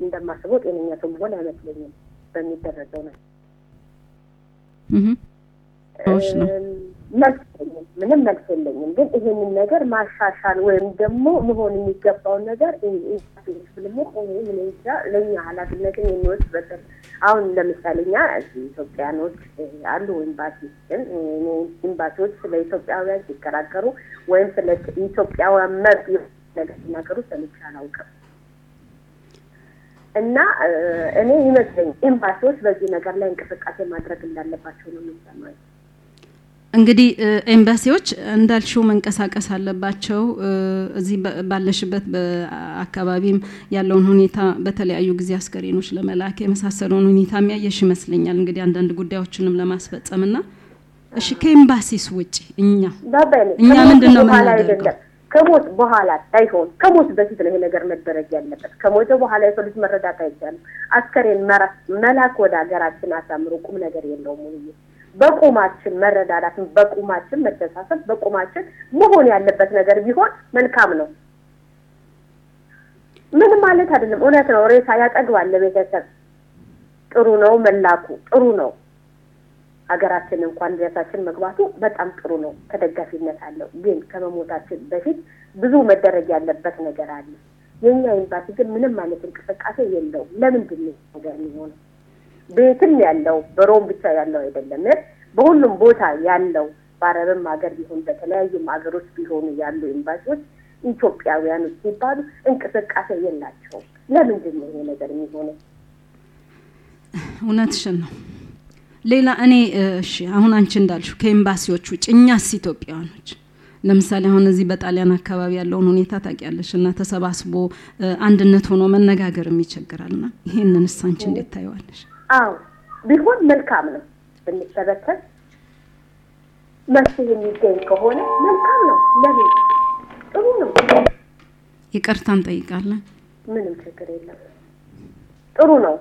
እንደማስበው ጤነኛ ሰው መሆን አይመስለኝም በሚደረገው ነው መልስ የለኝም፣ ምንም መልስ የለኝም። ግን ይሄንን ነገር ማሻሻል ወይም ደግሞ መሆን የሚገባውን ነገር ብልሞ ለእኛ ኃላፊነትን የሚወስድ አሁን ለምሳሌ እኛ ኢትዮጵያኖች አሉ ኤምባሲ ኤምባሲዎች ስለ ኢትዮጵያውያን ሲከራከሩ ወይም ስለ ኢትዮጵያውያን መብት ነገር ሲናገሩ ሰምቼ አላውቅም። እና እኔ ይመስለኝ ኤምባሲዎች በዚህ ነገር ላይ እንቅስቃሴ ማድረግ እንዳለባቸው ነው የሚሰማኝ። እንግዲህ ኤምባሲዎች እንዳልሽው መንቀሳቀስ አለባቸው። እዚህ ባለሽበት በአካባቢም ያለውን ሁኔታ በተለያዩ ጊዜ አስከሬኖች ለመላክ የመሳሰለውን ሁኔታ የሚያየሽ ይመስለኛል። እንግዲህ አንዳንድ ጉዳዮችንም ለማስፈጸም እና እሺ፣ ከኤምባሲስ ውጭ እኛ እኛ ምንድን ነው የምናደርገው? ከሞት በኋላ ሳይሆን ከሞት በፊት ነው ይሄ ነገር መደረግ ያለበት። ከሞተ በኋላ የሰው ልጅ መረዳት አይቻልም። አስከሬን መላክ ወደ ሀገራችን አሳምሮ ቁም ነገር የለውም ሙሉዬ በቁማችን መረዳዳትን፣ በቁማችን መተሳሰብ፣ በቁማችን መሆን ያለበት ነገር ቢሆን መልካም ነው። ምንም ማለት አይደለም። እውነት ነው። ሬሳ ያጠግባል ለቤተሰብ ጥሩ ነው መላኩ ጥሩ ነው። ሀገራችን እንኳን ሬሳችን መግባቱ በጣም ጥሩ ነው፣ ተደጋፊነት አለው። ግን ከመሞታችን በፊት ብዙ መደረግ ያለበት ነገር አለ። የእኛ ኤምባሲ ግን ምንም አይነት እንቅስቃሴ የለውም። ለምንድን ነው ነገር የሚሆነው? ቤትም ያለው በሮም ብቻ ያለው አይደለም፣ በሁሉም ቦታ ያለው በአረብም ሀገር ቢሆን በተለያዩም ሀገሮች ቢሆኑ ያሉ ኤምባሲዎች ኢትዮጵያውያኖች ሲባሉ እንቅስቃሴ የላቸውም። ለምንድን ነው ይሄ ነገር የሚሆነው? እውነትሽን ነው። ሌላ እኔ እሺ፣ አሁን አንቺ እንዳልሽው ከኤምባሲዎች ውጭ እኛስ ኢትዮጵያውያኖች ለምሳሌ አሁን እዚህ በጣሊያን አካባቢ ያለውን ሁኔታ ታውቂያለሽ እና ተሰባስቦ አንድነት ሆኖ መነጋገርም ይቸግራል እና ይሄንንስ አንቺ እንዴት ታየዋለሽ? አዎ ቢሆን መልካም ነው። ብንሰበሰብ መፍትሄ የሚገኝ ከሆነ መልካም ነው። ለምን ጥሩ ነው። ይቅርታ እንጠይቃለን። ምንም ችግር የለም። ጥሩ ነው።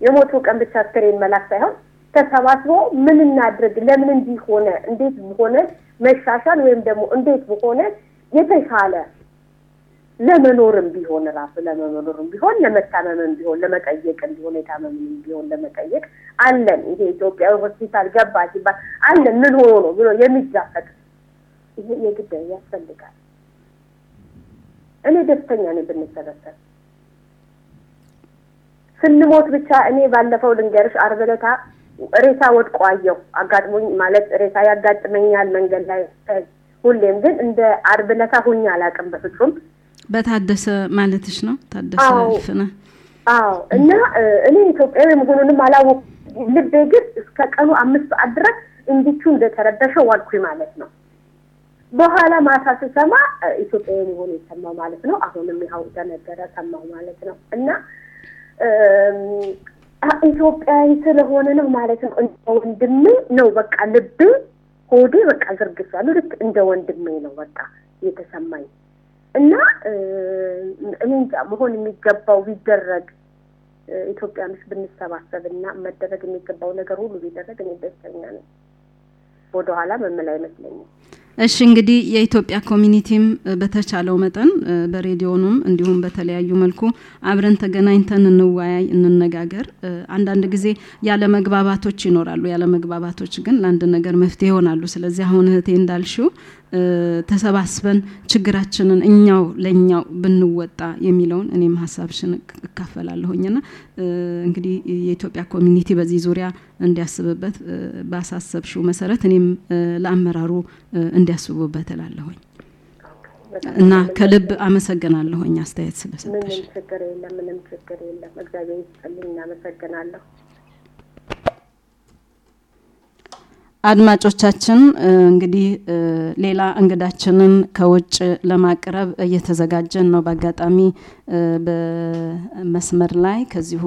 የሞቱ ቀን ብቻ አስከሬን መላክ ሳይሆን ተሰባስቦ ምን እናድርግ፣ ለምን እንዲህ ሆነ፣ እንዴት ሆነ መሻሻል ወይም ደግሞ እንዴት በሆነ የተሻለ ለመኖርም ቢሆን ራሱ ለመኖርም ቢሆን ለመታመምም ቢሆን ለመጠየቅም ቢሆን የታመምም ቢሆን ለመጠየቅ አለን። ይሄ ኢትዮጵያዊ ሆስፒታል ገባ ሲባል አለን ምን ሆኖ ነው ብሎ የሚጋፈጥ ይሄ የግድ ያስፈልጋል። እኔ ደስተኛ ነኝ ብንሰበሰብ። ስንሞት ብቻ እኔ ባለፈው ልንገርሽ ዓርብ ዕለት ሬሳ ወድቆ አየሁ። አጋጥሞኝ ማለት ሬሳ ያጋጥመኛል መንገድ ላይ ሁሌም፣ ግን እንደ ዓርብ ዕለት ሁኜ አላውቅም በፍጹም። በታደሰ ማለትሽ ነው? ታደሰ ፍነ አዎ። እና እኔ ኢትዮጵያዊ መሆኑንም አላወኩም። ልቤ ግን እስከ ቀኑ አምስት ሰዓት ድረስ እንዲቹ እንደተረበሸ ዋልኩኝ ማለት ነው። በኋላ ማታ ስሰማ ኢትዮጵያዊ መሆኑ የሰማው ማለት ነው። አሁንም ይኸው ተነገረ ሰማው ማለት ነው። እና ኢትዮጵያዊ ስለሆነ ነው ማለት ነው። እንደ ወንድሜ ነው በቃ ልቤ ሆዴ በቃ ዝርግፍ ያሉ ልክ እንደ ወንድሜ ነው በቃ የተሰማኝ እና እኔ እንጃ መሆን የሚገባው ቢደረግ ኢትዮጵያኖች ብንሰባሰብ እና መደረግ የሚገባው ነገር ሁሉ ቢደረግ እኔ ደስተኛ ነኝ። ወደኋላ መመል አይመስለኝም። እሺ እንግዲህ የኢትዮጵያ community ም በተቻለው መጠን በሬዲዮኑም እንዲሁም በተለያዩ መልኩ አብረን ተገናኝተን እንወያይ፣ እንነጋገር። አንዳንድ ጊዜ ያለ መግባባቶች ይኖራሉ። ያለ መግባባቶች ግን ለአንድ ነገር መፍትሄ ይሆናሉ። ስለዚህ አሁን እህቴ እንዳልሽው ተሰባስበን ችግራችንን እኛው ለእኛው ብንወጣ የሚለውን እኔም ሀሳብሽን እካፈላለሁኝና እንግዲህ የኢትዮጵያ community በዚህ ዙሪያ እንዲያስብበት ባሳሰብሽው መሰረት እኔም ለአመራሩ እንዲያስቡበት እላለሁኝ እና ከልብ አመሰግናለሁኝ አስተያየት ስለሰጠሽ። ምንም ችግር የለም፣ ምንም ችግር የለም። እግዚአብሔር ይስጥልኝ። አመሰግናለሁ። አድማጮቻችን እንግዲህ ሌላ እንግዳችንን ከውጭ ለማቅረብ እየተዘጋጀን ነው። በአጋጣሚ በመስመር ላይ ከዚሁ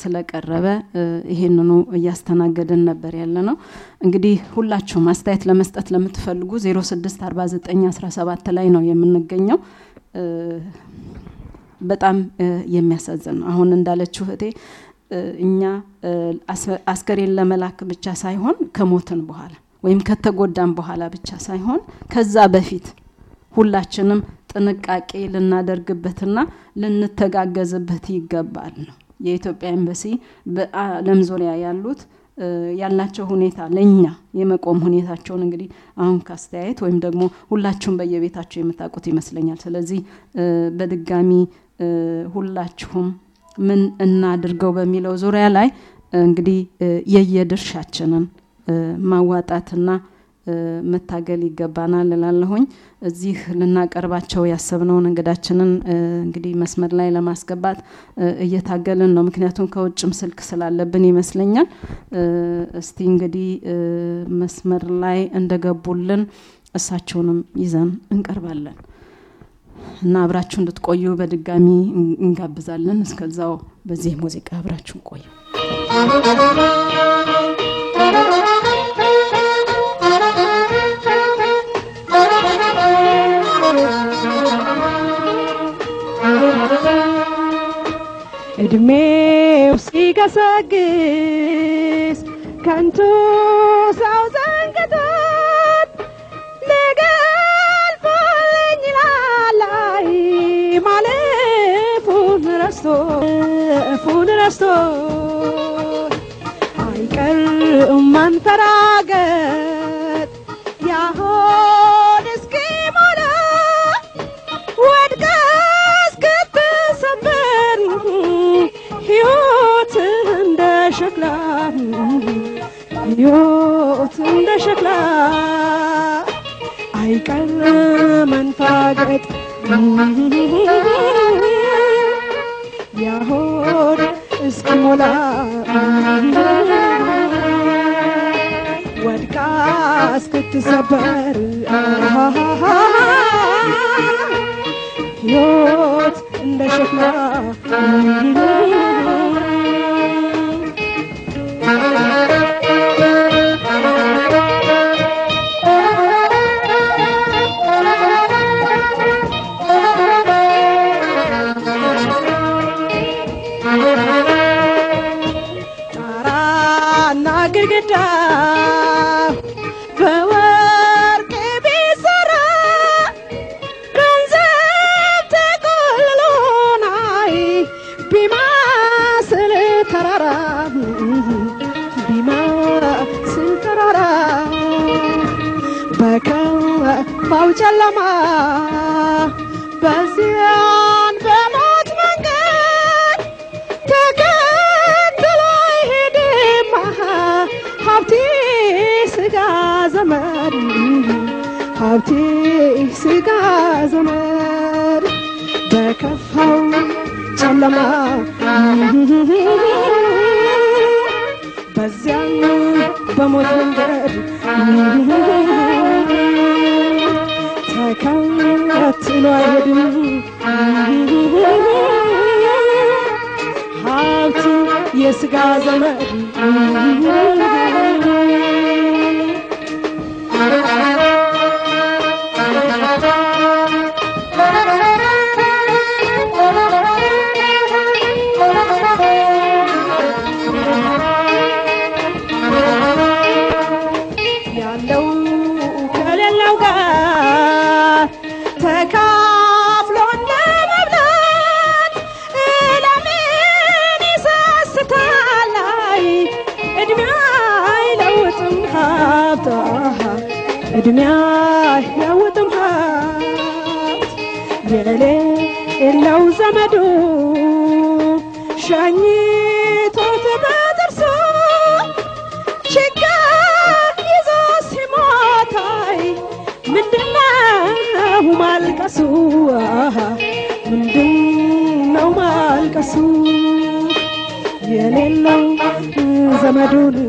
ስለቀረበ ይሄንኑ እያስተናገድን ነበር ያለ ነው። እንግዲህ ሁላችሁም አስተያየት ለመስጠት ለምትፈልጉ 064917 ላይ ነው የምንገኘው። በጣም የሚያሳዝን ነው። አሁን እንዳለችው እህቴ እኛ አስከሬን ለመላክ ብቻ ሳይሆን ከሞትን በኋላ ወይም ከተጎዳን በኋላ ብቻ ሳይሆን ከዛ በፊት ሁላችንም ጥንቃቄ ልናደርግበትና ልንተጋገዝበት ይገባል ነው የኢትዮጵያ ኤምባሲ በአለም ዙሪያ ያሉት ያላቸው ሁኔታ ለእኛ የመቆም ሁኔታቸውን እንግዲህ አሁን ካስተያየት ወይም ደግሞ ሁላችሁም በየቤታችሁ የምታውቁት ይመስለኛል። ስለዚህ በድጋሚ ሁላችሁም ምን እናድርገው በሚለው ዙሪያ ላይ እንግዲህ የየድርሻችንን ማዋጣትና መታገል ይገባናል እላለሁኝ። እዚህ ልናቀርባቸው ያሰብነውን እንግዳችንን እንግዲህ መስመር ላይ ለማስገባት እየታገልን ነው። ምክንያቱም ከውጭም ስልክ ስላለብን ይመስለኛል። እስቲ እንግዲህ መስመር ላይ እንደገቡልን እሳቸውንም ይዘን እንቀርባለን እና አብራችሁ እንድትቆዩ በድጋሚ እንጋብዛለን። እስከዛው በዚህ ሙዚቃ አብራችሁን ቆዩ። እድሜው ሲገሰግስ ከንቱ ሰው ረስቶ አይቀርም መንፈራገጥ ያሆን እስኪሞላ ወድቀ እስክትሰበር ሕይወት እንደ ሸክላ ሕይወት እንደ ሸክላ አይቀር መንፋገጥ ያሆን እስኪሞላ ወድቃ እስክትሰበር ሕይወት እንደ ሸክላ በዚያን በሞት መንገድ ተከትሎ አይሄድም ሀብት የስጋ ዘመድ የሌለው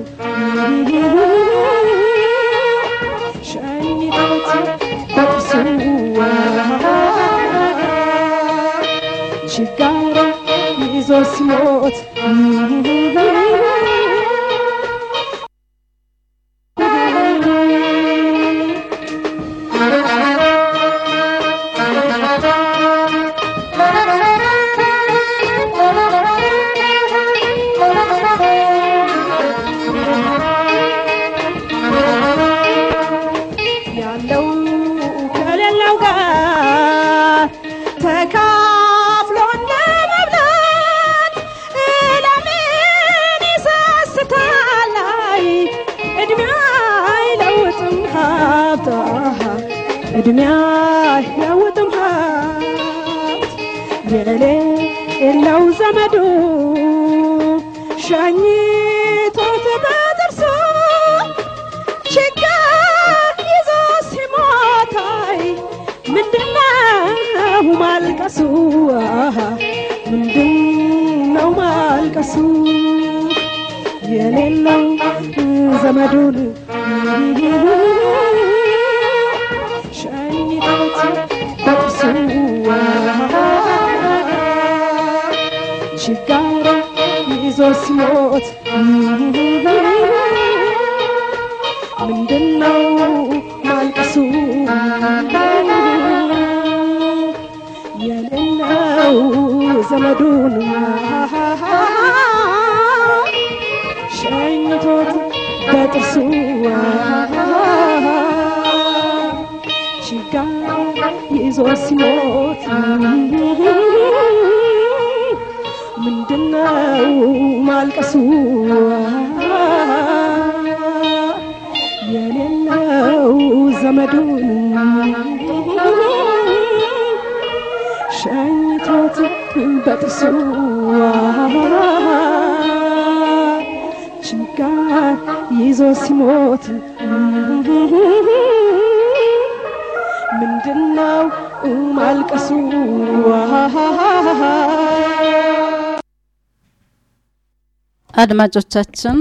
አድማጮቻችን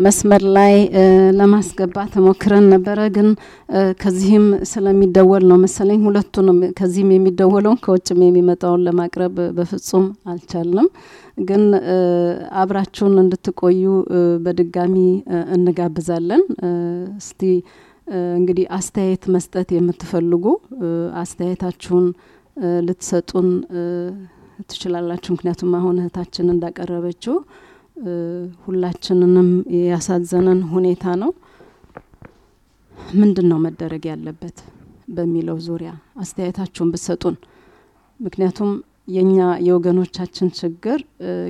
መስመር ላይ ለማስገባት ሞክረን ነበረ፣ ግን ከዚህም ስለሚደወል ነው መሰለኝ ሁለቱንም ከዚህም የሚደወለውን ከውጭም የሚመጣውን ለማቅረብ በፍጹም አልቻልንም። ግን አብራችሁን እንድትቆዩ በድጋሚ እንጋብዛለን። እስቲ እንግዲህ አስተያየት መስጠት የምትፈልጉ አስተያየታችሁን ልትሰጡን ትችላላችሁ። ምክንያቱም አሁን እህታችን እንዳቀረበችው ሁላችንንም ያሳዘነን ሁኔታ ነው። ምንድን ነው መደረግ ያለበት በሚለው ዙሪያ አስተያየታችሁን ብትሰጡን። ምክንያቱም የኛ የወገኖቻችን ችግር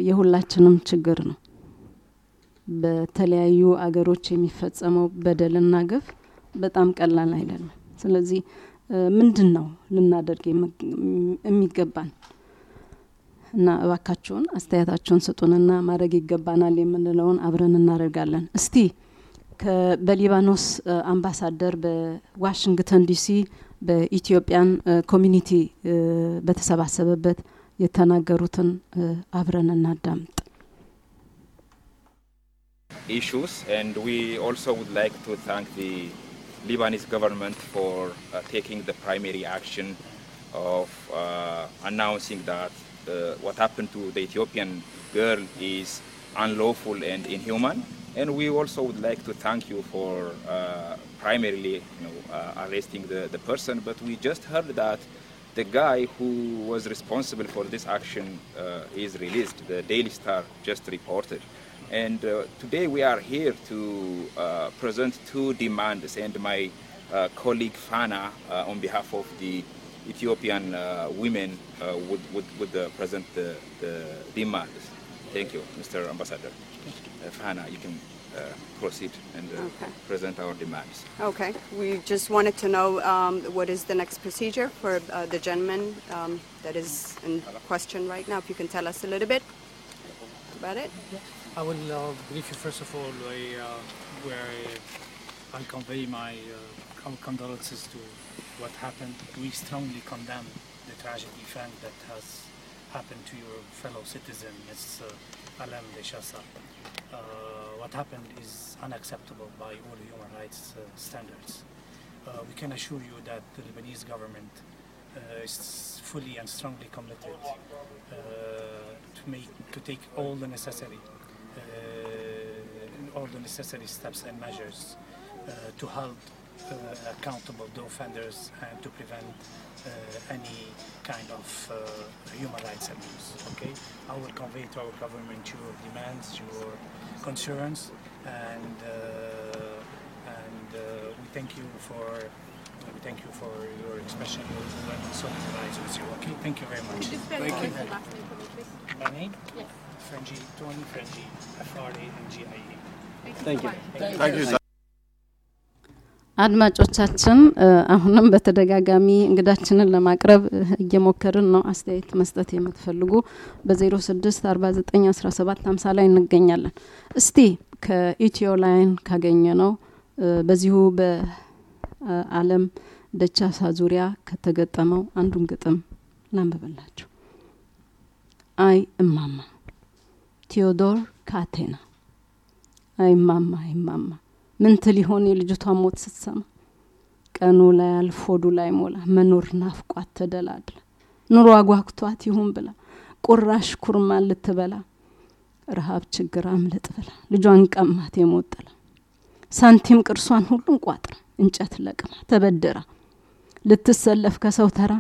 የሁላችንም ችግር ነው። በተለያዩ አገሮች የሚፈጸመው በደልና ግፍ በጣም ቀላል አይደለም። ስለዚህ ምንድን ነው ልናደርግ የሚገባን? እና እባካችሁን አስተያየታችሁን ስጡንና ማድረግ ይገባናል የምንለውን አብረን እናደርጋለን። እስቲ በሊባኖስ አምባሳደር በዋሽንግተን ዲሲ በ Ethiopian community በተሰባሰበበት የተናገሩትን አብረን እናዳምጥ። issues, and we also would like to thank the Lebanese government for uh, taking the primary action of uh, announcing that what happened to the Ethiopian girl is unlawful and inhuman. And we also would like to thank you for uh, primarily, you know, uh, arresting the, the person. But we just heard that the guy who was responsible for this action uh, is released. The Daily Star just reported. And uh, today we are here to uh, present two demands. And my uh, colleague Fana, uh, on behalf of the Ethiopian uh, women, uh, would, would, would uh, present the, the demands. Thank you, Mr. Ambassador. Uh, Fana, you can uh, proceed and uh, Okay. present our demands. Okay, we just wanted to know um, what is the next procedure for uh, the gentleman um, that is in question right now. If you can tell us a little bit about it. I will uh, brief you first of all I, uh, where I convey my con- condolences to what happened. We strongly condemn the tragic event that has happened to your fellow citizen, Ms. uh, Alam Deshasa. Uh, what happened is unacceptable by all human rights uh, standards. Uh, we can assure you that the Lebanese government uh, is fully and strongly committed uh, to make to take all the necessary all the necessary steps and measures to uh, accountable the offenders and to prevent uh, any kind of uh, human rights abuse. Okay, I will convey to our government your demands, your concerns, and uh, and uh, we thank you for. We thank you for your expression of solidarity with you. Okay, thank you very much. Thank you. My name? Yes. Frenji, Tony Frenji, F-R-A-N-G-I-E. Thank you. Thank Thank you, sir. አድማጮቻችን አሁንም በተደጋጋሚ እንግዳችንን ለማቅረብ እየሞከርን ነው። አስተያየት መስጠት የምትፈልጉ በ06 49 17 50 ላይ እንገኛለን። እስቲ ከኢትዮ ላይን ካገኘ ነው በዚሁ በአለም ደቻሳ ዙሪያ ከተገጠመው አንዱን ግጥም ላንብብላችሁ። አይ እማማ ቴዎዶር ካቴና አይ እማማ አይ እማማ ምን ትል ይሆን የልጅቷን ሞት ስትሰማ? ቀኑ ላይ አልፎዱ ላይ ሞላ መኖር ናፍቋት ተደላድላ ኑሮ አጓግቷት ይሁን ብላ ቁራሽ ኩርማን ልትበላ ረሃብ ችግር አምልጥ ብላ ልጇን ቀማት የሞት ሳንቲም ቅርሷን ሁሉን ቋጥራ እንጨት ለቅማ ተበድራ ልትሰለፍ ከሰው ተራ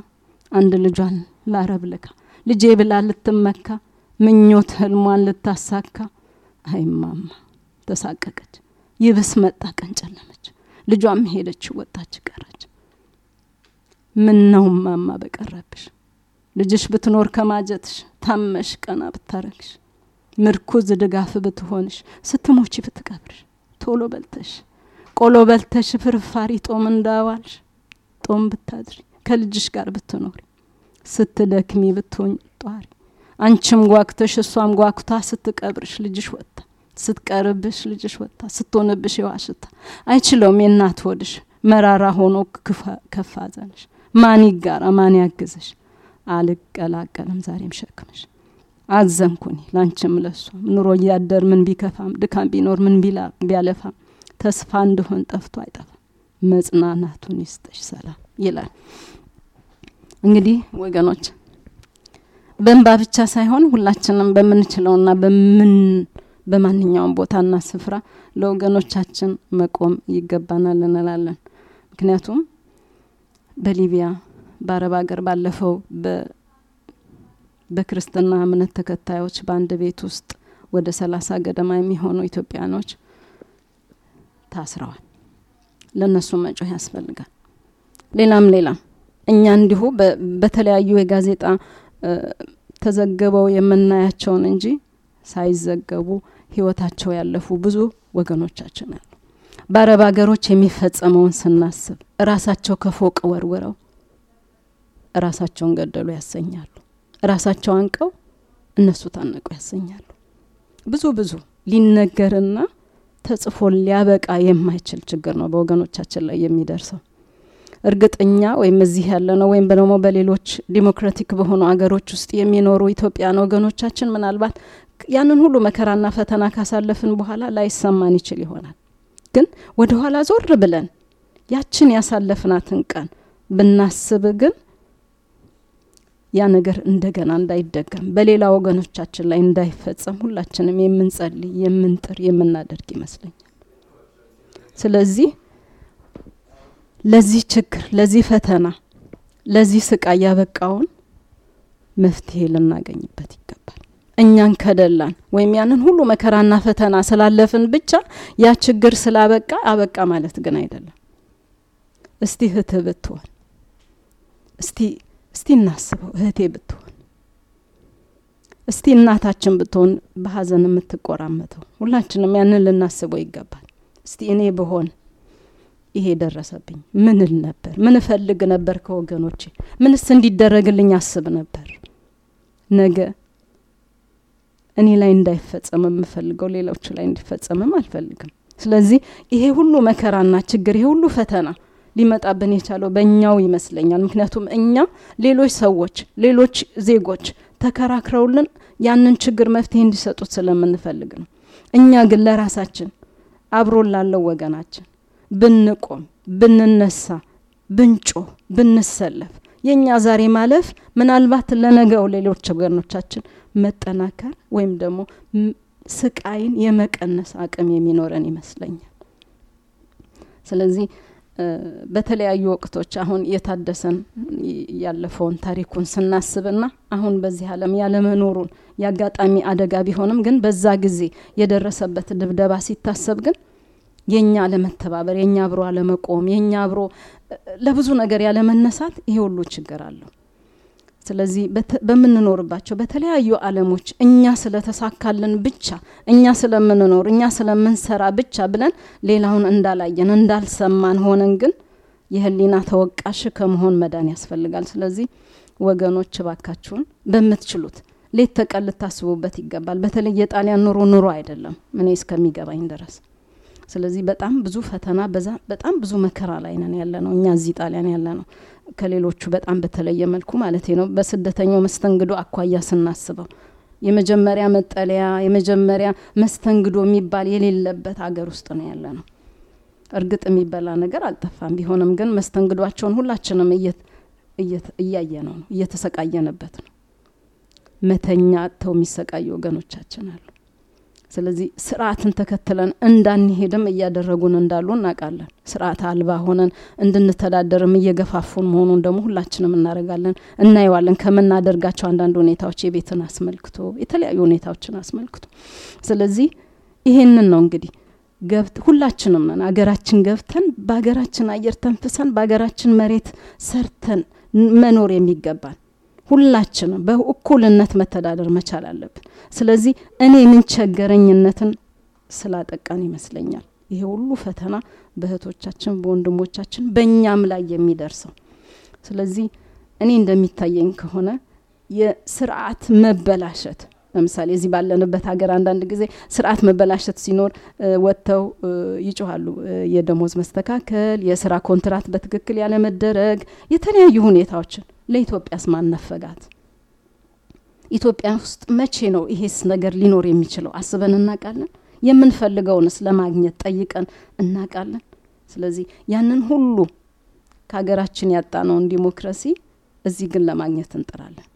አንድ ልጇን ላረብ ልካ ልጄ ብላ ልትመካ ምኞት ህልሟን ልታሳካ አይማማ ተሳቀቀች። ይብስ መጣ ቀን ጨለመች። ልጇም ሄደች ወጣች ቀረች። ምን ነው ማማ በቀረብሽ? ልጅሽ ብትኖር ከማጀትሽ ታመሽ ቀና ብታረግሽ። ምርኩዝ ድጋፍ ብትሆንሽ ስትሞቺ ብትቀብርሽ። ቶሎ በልተሽ ቆሎ በልተሽ ፍርፋሪ ጦም እንዳዋልሽ። ጦም ብታድሪ ከልጅሽ ጋር ብትኖሪ። ስትደክሚ ብትሆኝ ጧሪ። አንቺም ጓግተሽ እሷም ጓግታ ስትቀብርሽ ልጅሽ ወጥታ ስትቀርብሽ ልጅሽ ወጥታ ስትሆንብሽ የዋሽታ አይችለውም የእናት ሆድሽ። መራራ ሆኖ ከፍ አዘንሽ። ማን ይጋራ? ማን ያግዝሽ? አልቀላቀልም ዛሬም ሸክምሽ። አዘንኩኒ ላንቺም ለሷም። ኑሮ እያደር ምን ቢከፋም ድካም ቢኖር ምን ቢያለፋም ተስፋ እንደሆን ጠፍቶ አይጠፋም። መጽናናቱን ይስጠሽ ሰላም ይላል። እንግዲህ ወገኖች በእንባ ብቻ ሳይሆን ሁላችንም በምንችለውና በምን በማንኛውም ቦታና ስፍራ ለወገኖቻችን መቆም ይገባናል እንላለን። ምክንያቱም በሊቢያ በአረብ ሀገር ባለፈው በክርስትና እምነት ተከታዮች በአንድ ቤት ውስጥ ወደ ሰላሳ ገደማ የሚሆኑ ኢትዮጵያኖች ታስረዋል። ለእነሱ መጮህ ያስፈልጋል። ሌላም ሌላም እኛ እንዲሁ በተለያዩ የጋዜጣ ተዘግበው የምናያቸውን እንጂ ሳይዘገቡ ህይወታቸው ያለፉ ብዙ ወገኖቻችን አሉ። በአረብ ሀገሮች የሚፈጸመውን ስናስብ ራሳቸው ከፎቅ ወርውረው ራሳቸውን ገደሉ ያሰኛሉ። ራሳቸው አንቀው እነሱ ታነቁ ያሰኛሉ። ብዙ ብዙ ሊነገርና ተጽፎ ሊያበቃ የማይችል ችግር ነው በወገኖቻችን ላይ የሚደርሰው። እርግጠኛ ወይም እዚህ ያለ ነው ወይም ደግሞ በሌሎች ዲሞክራቲክ በሆኑ አገሮች ውስጥ የሚኖሩ ኢትዮጵያን ወገኖቻችን ምናልባት ያንን ሁሉ መከራና ፈተና ካሳለፍን በኋላ ላይሰማን ይችል ይሆናል። ግን ወደ ኋላ ዞር ብለን ያችን ያሳለፍናትን ቀን ብናስብ ግን ያ ነገር እንደገና እንዳይደገም በሌላ ወገኖቻችን ላይ እንዳይፈጸም ሁላችንም የምንጸልይ፣ የምንጥር፣ የምናደርግ ይመስለኛል። ስለዚህ ለዚህ ችግር፣ ለዚህ ፈተና፣ ለዚህ ስቃይ ያበቃውን መፍትሄ ልናገኝበት እኛን ከደላን ወይም ያንን ሁሉ መከራና ፈተና ስላለፍን ብቻ ያ ችግር ስላበቃ አበቃ ማለት ግን አይደለም። እስቲ እህትህ ብትሆን እስቲ እስቲ እናስበው እህቴ ብትሆን እስቲ እናታችን ብትሆን በሀዘን የምትቆራመተው ሁላችንም ያንን ልናስበው ይገባል። እስቲ እኔ ብሆን ይሄ ደረሰብኝ ምን ል ነበር? ምን እፈልግ ነበር ከወገኖቼ? ምንስ እንዲደረግልኝ አስብ ነበር? ነገ እኔ ላይ እንዳይፈጸም የምፈልገው ሌሎች ላይ እንዲፈጸምም አልፈልግም። ስለዚህ ይሄ ሁሉ መከራና ችግር ይሄ ሁሉ ፈተና ሊመጣብን የቻለው በእኛው ይመስለኛል። ምክንያቱም እኛ ሌሎች ሰዎች ሌሎች ዜጎች ተከራክረውልን ያንን ችግር መፍትሄ እንዲሰጡት ስለምንፈልግ ነው። እኛ ግን ለራሳችን አብሮን ላለው ወገናችን ብንቆም፣ ብንነሳ፣ ብንጮህ፣ ብንሰለፍ የእኛ ዛሬ ማለፍ ምናልባት ለነገው ሌሎች ወገኖቻችን መጠናከር ወይም ደግሞ ስቃይን የመቀነስ አቅም የሚኖረን ይመስለኛል። ስለዚህ በተለያዩ ወቅቶች አሁን የታደሰን ያለፈውን ታሪኩን ስናስብና አሁን በዚህ ዓለም ያለመኖሩን የአጋጣሚ አደጋ ቢሆንም ግን በዛ ጊዜ የደረሰበት ድብደባ ሲታሰብ ግን የኛ አለመተባበር፣ የኛ አብሮ አለመቆም፣ የኛ አብሮ ለብዙ ነገር ያለመነሳት ይሄ ሁሉ ችግር አለው። ስለዚህ በምንኖርባቸው በተለያዩ አለሞች እኛ ስለተሳካልን ብቻ እኛ ስለምንኖር እኛ ስለምንሰራ ብቻ ብለን ሌላውን እንዳላየን እንዳልሰማን ሆነን ግን የህሊና ተወቃሽ ከመሆን መዳን ያስፈልጋል። ስለዚህ ወገኖች እባካችሁን በምትችሉት ሌት ተቀን ልታስቡበት ይገባል። በተለይ የጣሊያን ኑሮ ኑሮ አይደለም እኔ እስከሚገባኝ ድረስ። ስለዚህ በጣም ብዙ ፈተና በዛ በጣም ብዙ መከራ ላይ ነን ያለ ነው እኛ እዚህ ጣሊያን ያለ ነው ከሌሎቹ በጣም በተለየ መልኩ ማለት ነው። በስደተኛው መስተንግዶ አኳያ ስናስበው የመጀመሪያ መጠለያ የመጀመሪያ መስተንግዶ የሚባል የሌለበት አገር ውስጥ ነው ያለ ነው። እርግጥ የሚበላ ነገር አልጠፋም። ቢሆንም ግን መስተንግዷቸውን ሁላችንም እያየ ነው እየተሰቃየንበት ነው። መተኛ አጥተው የሚሰቃዩ ወገኖቻችን አሉ። ስለዚህ ስርዓትን ተከትለን እንዳንሄድም እያደረጉን እንዳሉ እናውቃለን። ስርዓት አልባ ሆነን እንድንተዳደርም እየገፋፉን መሆኑን ደግሞ ሁላችንም እናደርጋለን፣ እናየዋለን። ከምናደርጋቸው አንዳንድ ሁኔታዎች የቤትን አስመልክቶ የተለያዩ ሁኔታዎችን አስመልክቶ ስለዚህ ይሄንን ነው እንግዲህ ገብት ሁላችንም ነን አገራችን ገብተን በሀገራችን አየር ተንፍሰን በሀገራችን መሬት ሰርተን መኖር የሚገባን ሁላችንም በእኩልነት መተዳደር መቻል አለብን። ስለዚህ እኔ ምን ቸገረኝነትን ስላጠቃን ይመስለኛል ይሄ ሁሉ ፈተና በእህቶቻችን፣ በወንድሞቻችን፣ በእኛም ላይ የሚደርሰው። ስለዚህ እኔ እንደሚታየኝ ከሆነ የስርዓት መበላሸት ለምሳሌ እዚህ ባለንበት ሀገር አንዳንድ ጊዜ ስርዓት መበላሸት ሲኖር ወጥተው ይጮኋሉ። የደሞዝ መስተካከል፣ የስራ ኮንትራት በትክክል ያለመደረግ፣ የተለያዩ ሁኔታዎችን ለኢትዮጵያስ ማን ነፈጋት? ኢትዮጵያ ውስጥ መቼ ነው ይሄስ ነገር ሊኖር የሚችለው? አስበን እናውቃለን? የምንፈልገውንስ ለማግኘት ጠይቀን እናውቃለን? ስለዚህ ያንን ሁሉ ከሀገራችን ያጣነውን ዲሞክራሲ እዚህ ግን ለማግኘት እንጥራለን።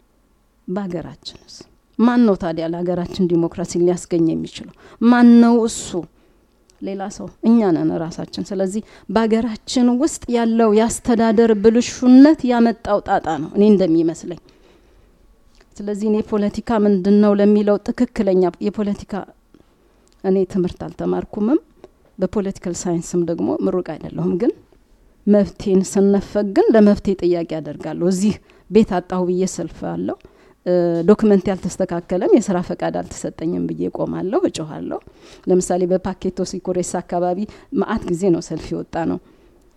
በሀገራችንስ ማን ነው ታዲያ ለሀገራችን ዲሞክራሲን ሊያስገኝ የሚችለው? ማን ነው እሱ? ሌላ ሰው እኛ ነን ራሳችን። ስለዚህ በሀገራችን ውስጥ ያለው የአስተዳደር ብልሹነት ያመጣው ጣጣ ነው እኔ እንደሚመስለኝ። ስለዚህ እኔ ፖለቲካ ምንድን ነው ለሚለው ትክክለኛ የፖለቲካ እኔ ትምህርት አልተማርኩምም፣ በፖለቲካል ሳይንስም ደግሞ ምሩቅ አይደለሁም። ግን መፍትሄን ስነፈግ ግን ለመፍትሄ ጥያቄ አደርጋለሁ። እዚህ ቤት አጣሁ ብዬ ሰልፍ አለሁ document ያልተስተካከለም የስራ ፈቃድ አልተሰጠኝም ብዬ ቆማለሁ፣ እጮኋለሁ። ለምሳሌ በፓኬቶ ሲኮሬስ አካባቢ መአት ጊዜ ነው ሰልፍ የወጣ ነው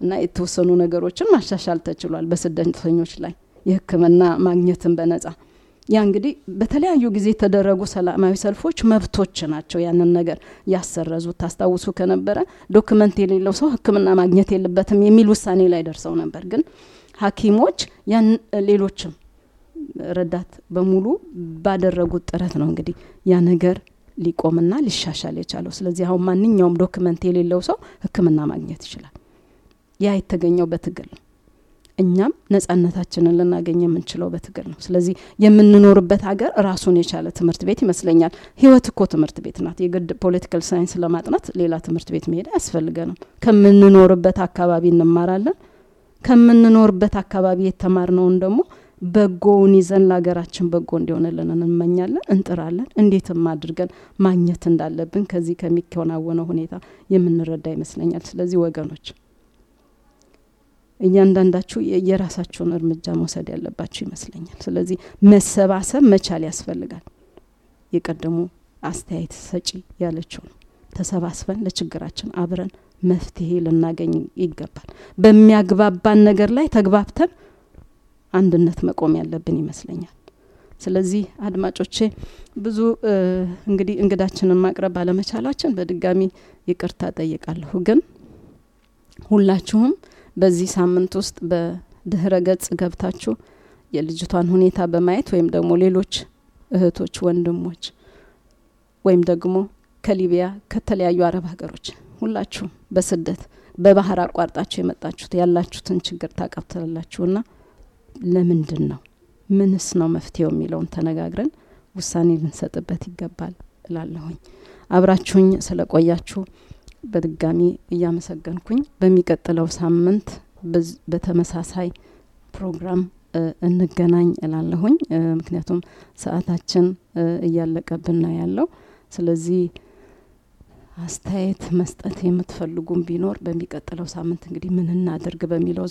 እና የተወሰኑ ነገሮችን ማሻሻል ተችሏል በስደተኞች ላይ የሕክምና ማግኘትን በነጻ ያ እንግዲህ በተለያዩ ጊዜ የተደረጉ ሰላማዊ ሰልፎች መብቶች ናቸው። ያንን ነገር ያሰረዙት ታስታውሱ ከነበረ document የሌለው ሰው ሕክምና ማግኘት የለበትም የሚል ውሳኔ ላይ ደርሰው ነበር። ግን ሐኪሞች ያን ሌሎችም ረዳት በሙሉ ባደረጉት ጥረት ነው እንግዲህ ያ ነገር ሊቆምና ሊሻሻል የቻለው። ስለዚህ አሁን ማንኛውም document የሌለው ሰው ህክምና ማግኘት ይችላል። ያ የተገኘው በትግል ነው። እኛም ነጻነታችንን ልናገኝ የምንችለው በትግል ነው። ስለዚህ የምንኖርበት ሀገር ራሱን የቻለ ትምህርት ቤት ይመስለኛል። ህይወት እኮ ትምህርት ቤት ናት። የግድ political science ለማጥናት ሌላ ትምህርት ቤት መሄድ አያስፈልገንም። ከምንኖርበት አካባቢ እንማራለን። ከምንኖርበት አካባቢ የተማርነውን ደግሞ በጎውን ይዘን ለሀገራችን በጎ እንዲሆንልን እንመኛለን፣ እንጥራለን። እንዴትም አድርገን ማግኘት እንዳለብን ከዚህ ከሚከናወነው ሁኔታ የምንረዳ ይመስለኛል። ስለዚህ ወገኖች እያንዳንዳችሁ የራሳችሁን እርምጃ መውሰድ ያለባችሁ ይመስለኛል። ስለዚህ መሰባሰብ መቻል ያስፈልጋል። የቀደሙ አስተያየት ሰጪ ያለችው ነው። ተሰባስበን ለችግራችን አብረን መፍትሄ ልናገኝ ይገባል። በሚያግባባን ነገር ላይ ተግባብተን አንድነት መቆም ያለብን ይመስለኛል። ስለዚህ አድማጮቼ ብዙ እንግዲህ እንግዳችንን ማቅረብ ባለመቻላችን በድጋሚ ይቅርታ ጠይቃለሁ። ግን ሁላችሁም በዚህ ሳምንት ውስጥ በድህረ ገጽ ገብታችሁ የልጅቷን ሁኔታ በማየት ወይም ደግሞ ሌሎች እህቶች፣ ወንድሞች ወይም ደግሞ ከሊቢያ ከተለያዩ አረብ ሀገሮች ሁላችሁም በስደት በባህር አቋርጣችሁ የመጣችሁት ያላችሁትን ችግር ታቀብትላችሁና ለምንድን ነው ምንስ ነው መፍትሄው የሚለውን ተነጋግረን ውሳኔ ልንሰጥበት ይገባል እላለሁኝ። አብራችሁኝ ስለቆያችሁ በድጋሚ እያመሰገንኩኝ በሚቀጥለው ሳምንት በተመሳሳይ ፕሮግራም እንገናኝ እላለሁኝ። ምክንያቱም ሰዓታችን እያለቀብን ነው ያለው። ስለዚህ አስተያየት መስጠት የምትፈልጉም ቢኖር በሚቀጥለው ሳምንት እንግዲህ ምን እናድርግ በሚለው